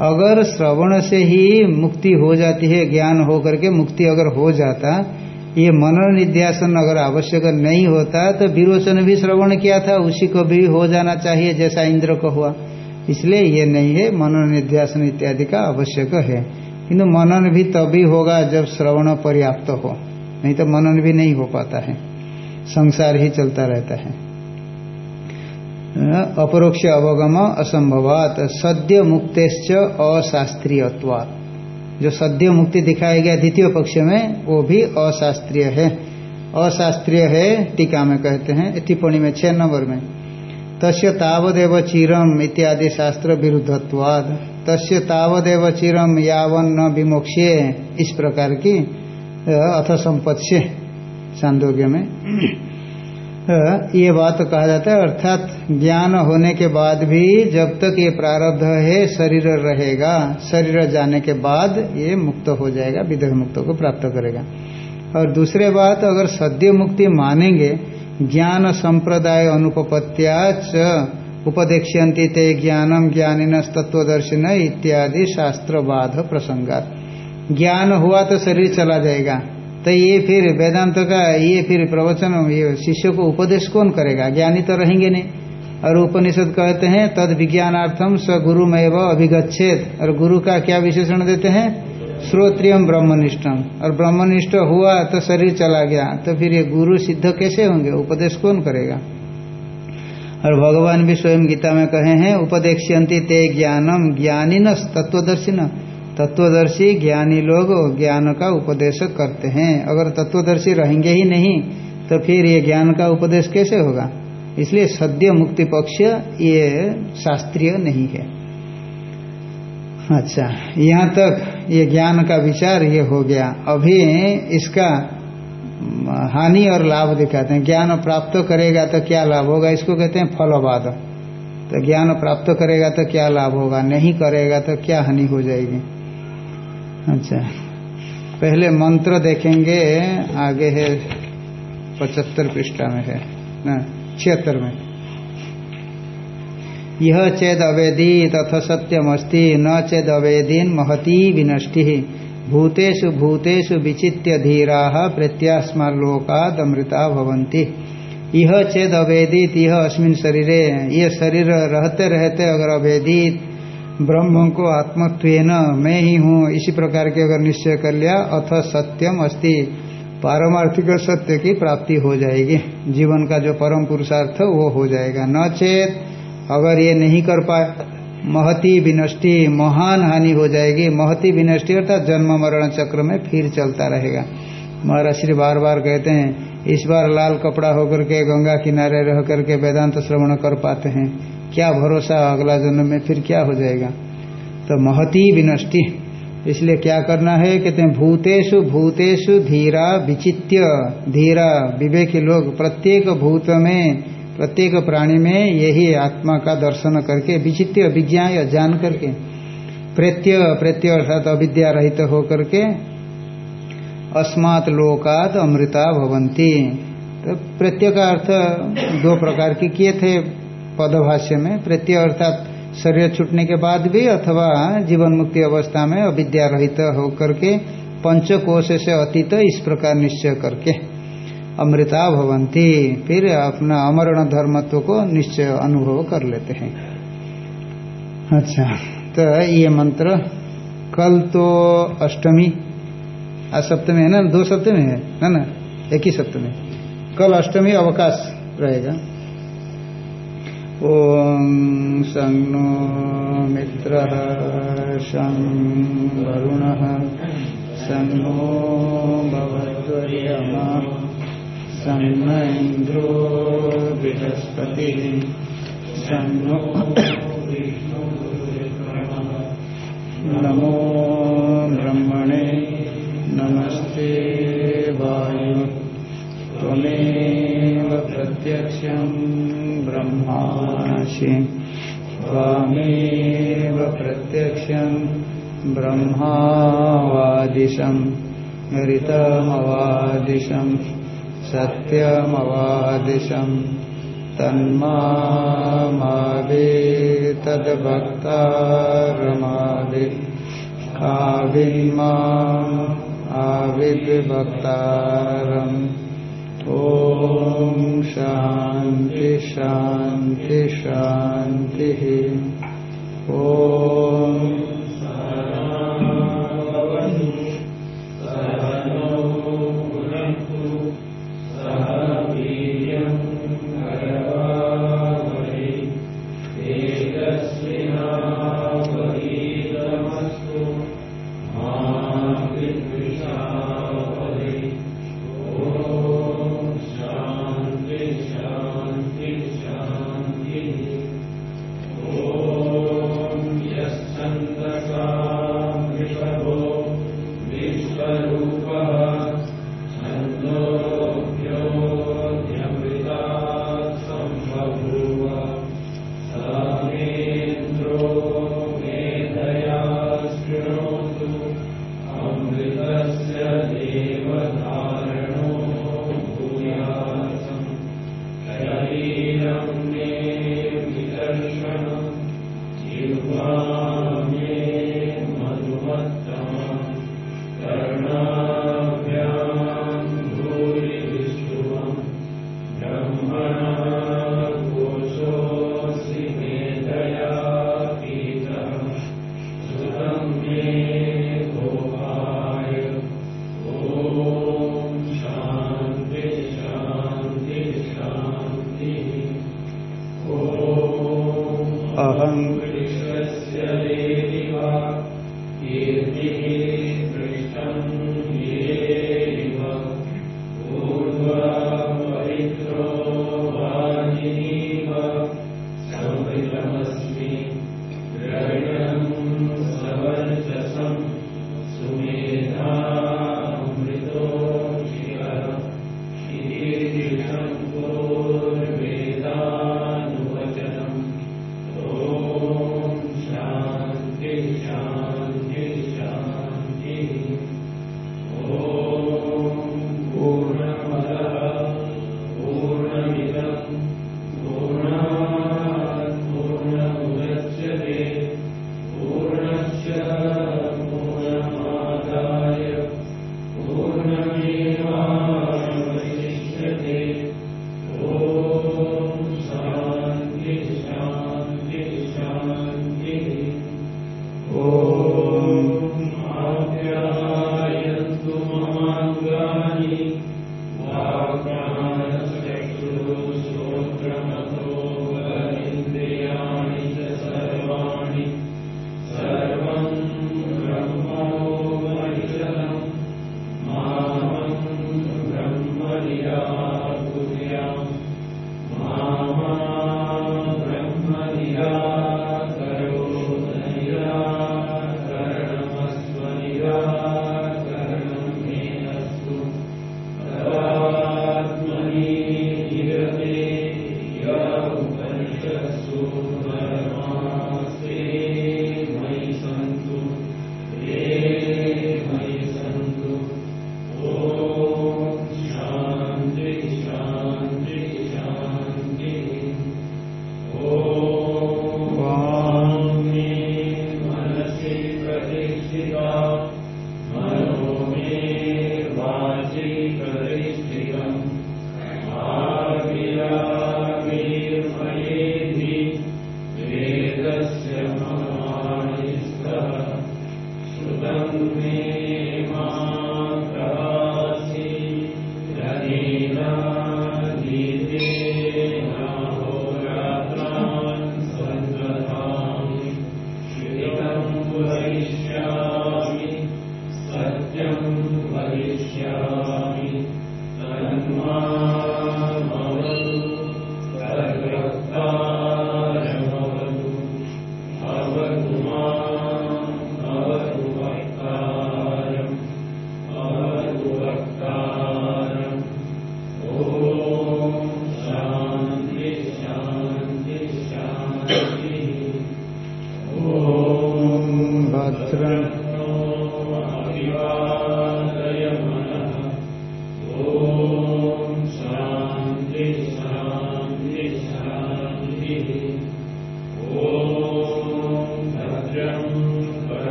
अगर श्रवण से ही मुक्ति हो जाती है, ज्ञान हो करके मुक्ति अगर हो जाता, ये मनोनिध्यासन अगर आवश्यक नहीं होता तो विरोचन भी श्रवण किया था, उसी को भी हो जाना चाहिए, जैसा इंद्र को हुआ। इसलिए ये नहीं है, मनोनिध्यासन इत्यादि का आवश्यक है। किंतु मनन भी तभी होगा जब श्रवण पर्याप्त हो। नहीं तो मनन भी नहीं हो पाता है। संसार ही चलता रहता है। अपरोक्ष अवगम असंभवात, सद्य मुक्तेश्च अशास्त्रीयत्वात्। जो सद्य मुक्ति दिखाया गया द्वितीय पक्ष में, वो भी अशास्त्रीय है। अशास्त्रीय है, टीका में कहते हैं टिप्पणी में छह नंबर में। तस्य तावदेव चिरम इत्यादि शास्त्र विरुद्धत्वाद तस्य तावदेव चिरम यावन न विमोक्षे इस प्रकार की अथ संपत्स्य चांदोग्य में। ये बात कहा जाता है, अर्थात ज्ञान होने के बाद भी जब तक ये प्रारब्ध है, शरीर रहेगा, शरीर जाने के बाद ये मुक्त हो जाएगा, विदेह मुक्त को प्राप्त करेगा। और दूसरे बात, अगर सद्य मुक्ति मानेंगे, ज्ञान संप्रदाय अनुपत्या च उपदेक्ष्यंती ते ज्ञानम ज्ञानिन तत्वदर्शन इत्यादि शास्त्रवाद प्रसंगात। ज्ञान हुआ तो शरीर चला जाएगा। तो ये फिर वेदांत का, ये फिर प्रवचन, ये शिष्य को उपदेश कौन करेगा? ज्ञानी तो रहेंगे नहीं। और उपनिषद कहते हैं, तद विज्ञानार्थम में अभिगछेद और गुरु का क्या विशेषण देते हैं? श्रोत्रियम ब्रह्मनिष्ठम और ब्रह्मनिष्ठ हुआ तो शरीर चला गया। तो फिर ये गुरु सिद्ध कैसे होंगे? उपदेश कौन करेगा? और भगवान भी स्वयं गीता में कहे हैं उपदेक्षंती ते ज्ञानम ज्ञानी न तत्वदर्शी न तत्वदर्शी ज्ञानी लोग ज्ञान का उपदेश करते हैं। अगर तत्वदर्शी रहेंगे ही नहीं तो फिर ये ज्ञान का उपदेश कैसे होगा? इसलिए सद्य मुक्ति पक्ष ये शास्त्रीय नहीं है। अच्छा यहाँ तक ये ज्ञान का विचार ये हो गया। अभी इसका हानि और लाभ दिखाते हैं। ज्ञान प्राप्त करेगा तो क्या लाभ होगा? इसको कहते हैं फलवाद। तो ज्ञान प्राप्त करेगा तो क्या लाभ होगा? नहीं करेगा तो क्या हानि हो जाएगी? अच्छा। पहले मंत्र देखेंगे। आगे है पचहत्तर पृष्ठा में है छिहत्तर में। यह चेद अवेदी तथा सत्यमस्ति, न चेद अवेदीन महती विनष्टि। भूतेषु भूतेषु विचित्य धीरा प्रत्यास्मालोकाद अमृता भवंती यह चेद अवेदित यह अस्मिन शरीरे ये शरीर रहते रहते अगर अवेदित, ब्रह्म को आत्मत्व मैं ही हूँ, इसी प्रकार के अगर निश्चय कर लिया, अथ सत्यम अस्ति। पारमार्थिक सत्य की प्राप्ति हो जाएगी। जीवन का जो परम पुरुषार्थ, वो हो जाएगा। न चेत अगर ये नहीं कर पाए महती विनष्टि, महान हानि हो जाएगी। महती विनष्टि अर्थात जन्म मरण चक्र में फिर चलता रहेगा। महाराज श्री बार बार कहते हैं, इस बार लाल कपड़ा होकर के, गंगा किनारे रह करके वेदांत श्रवण कर पाते हैं। क्या भरोसा अगला जन्म में फिर क्या हो जाएगा? तो महती विनष्टि। इसलिए क्या करना है? कहते हैं, भूतेषु भूतेषु धीरा विचित्य। धीरा, विवेकी लोग प्रत्येक भूत में प्रत्येक प्राणी में यही आत्मा का दर्शन करके विज्ञा या जान करके, प्रत्यय प्रत्यय अर्थात अविद्या रहित होकर के अस्मात् लोकात अमृता भवंती तो प्रत्यय का अर्थ दो प्रकार के किए थे पदभाष्य में। प्रत्यय अर्थात शरीर छूटने के बाद भी अथवा जीवन मुक्ति अवस्था में अविद्या रहित होकर के पंचकोश से अतीत इस प्रकार निश्चय करके। अमृता भवंती फिर अपना अमरण धर्मत्व को निश्चय अनुभव कर लेते हैं। अच्छा तो ये मंत्र, कल तो अष्टमी, आज सप्तमी है ना? दो सप्तमी है, ना ना? एक ही सप्तमी। कल अष्टमी अवकाश रहेगा। ओम संगो मित्र सं वरुण। संगो भगवद्वर्यमा सन्न इन्द्रो बृहस्पतिः। सन्नो नमो ब्रह्मणे नमस्ते वायु। त्वमेव प्रत्यक्षम् ब्रह्मासि। त्वामेव प्रत्यक्षम् ब्रह्मावादिशम् ऋतमवादिशम् सत्यमवादिशम्। तन्मावे तद्भक्तारमावि आविन्माम् आविद्भक्तारम् ॐ शान्ति शान्ति शान्तिः। ॐ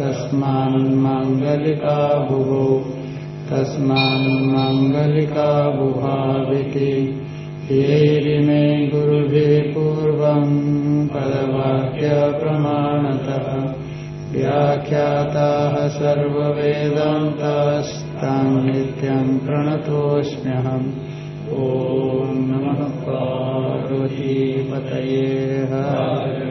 तस्मान्माङ्गलिका भुवो तस्मान्माङ्गलिका भुभाविति येरिमे गुरुभि पूर्वम् पदवाक्यप्रमाणतः, व्याख्याताः सर्ववेदान्तास्तां नित्यम् प्रणतोऽस्म्यहम्। ॐ नमः पार्वतीपतये। हर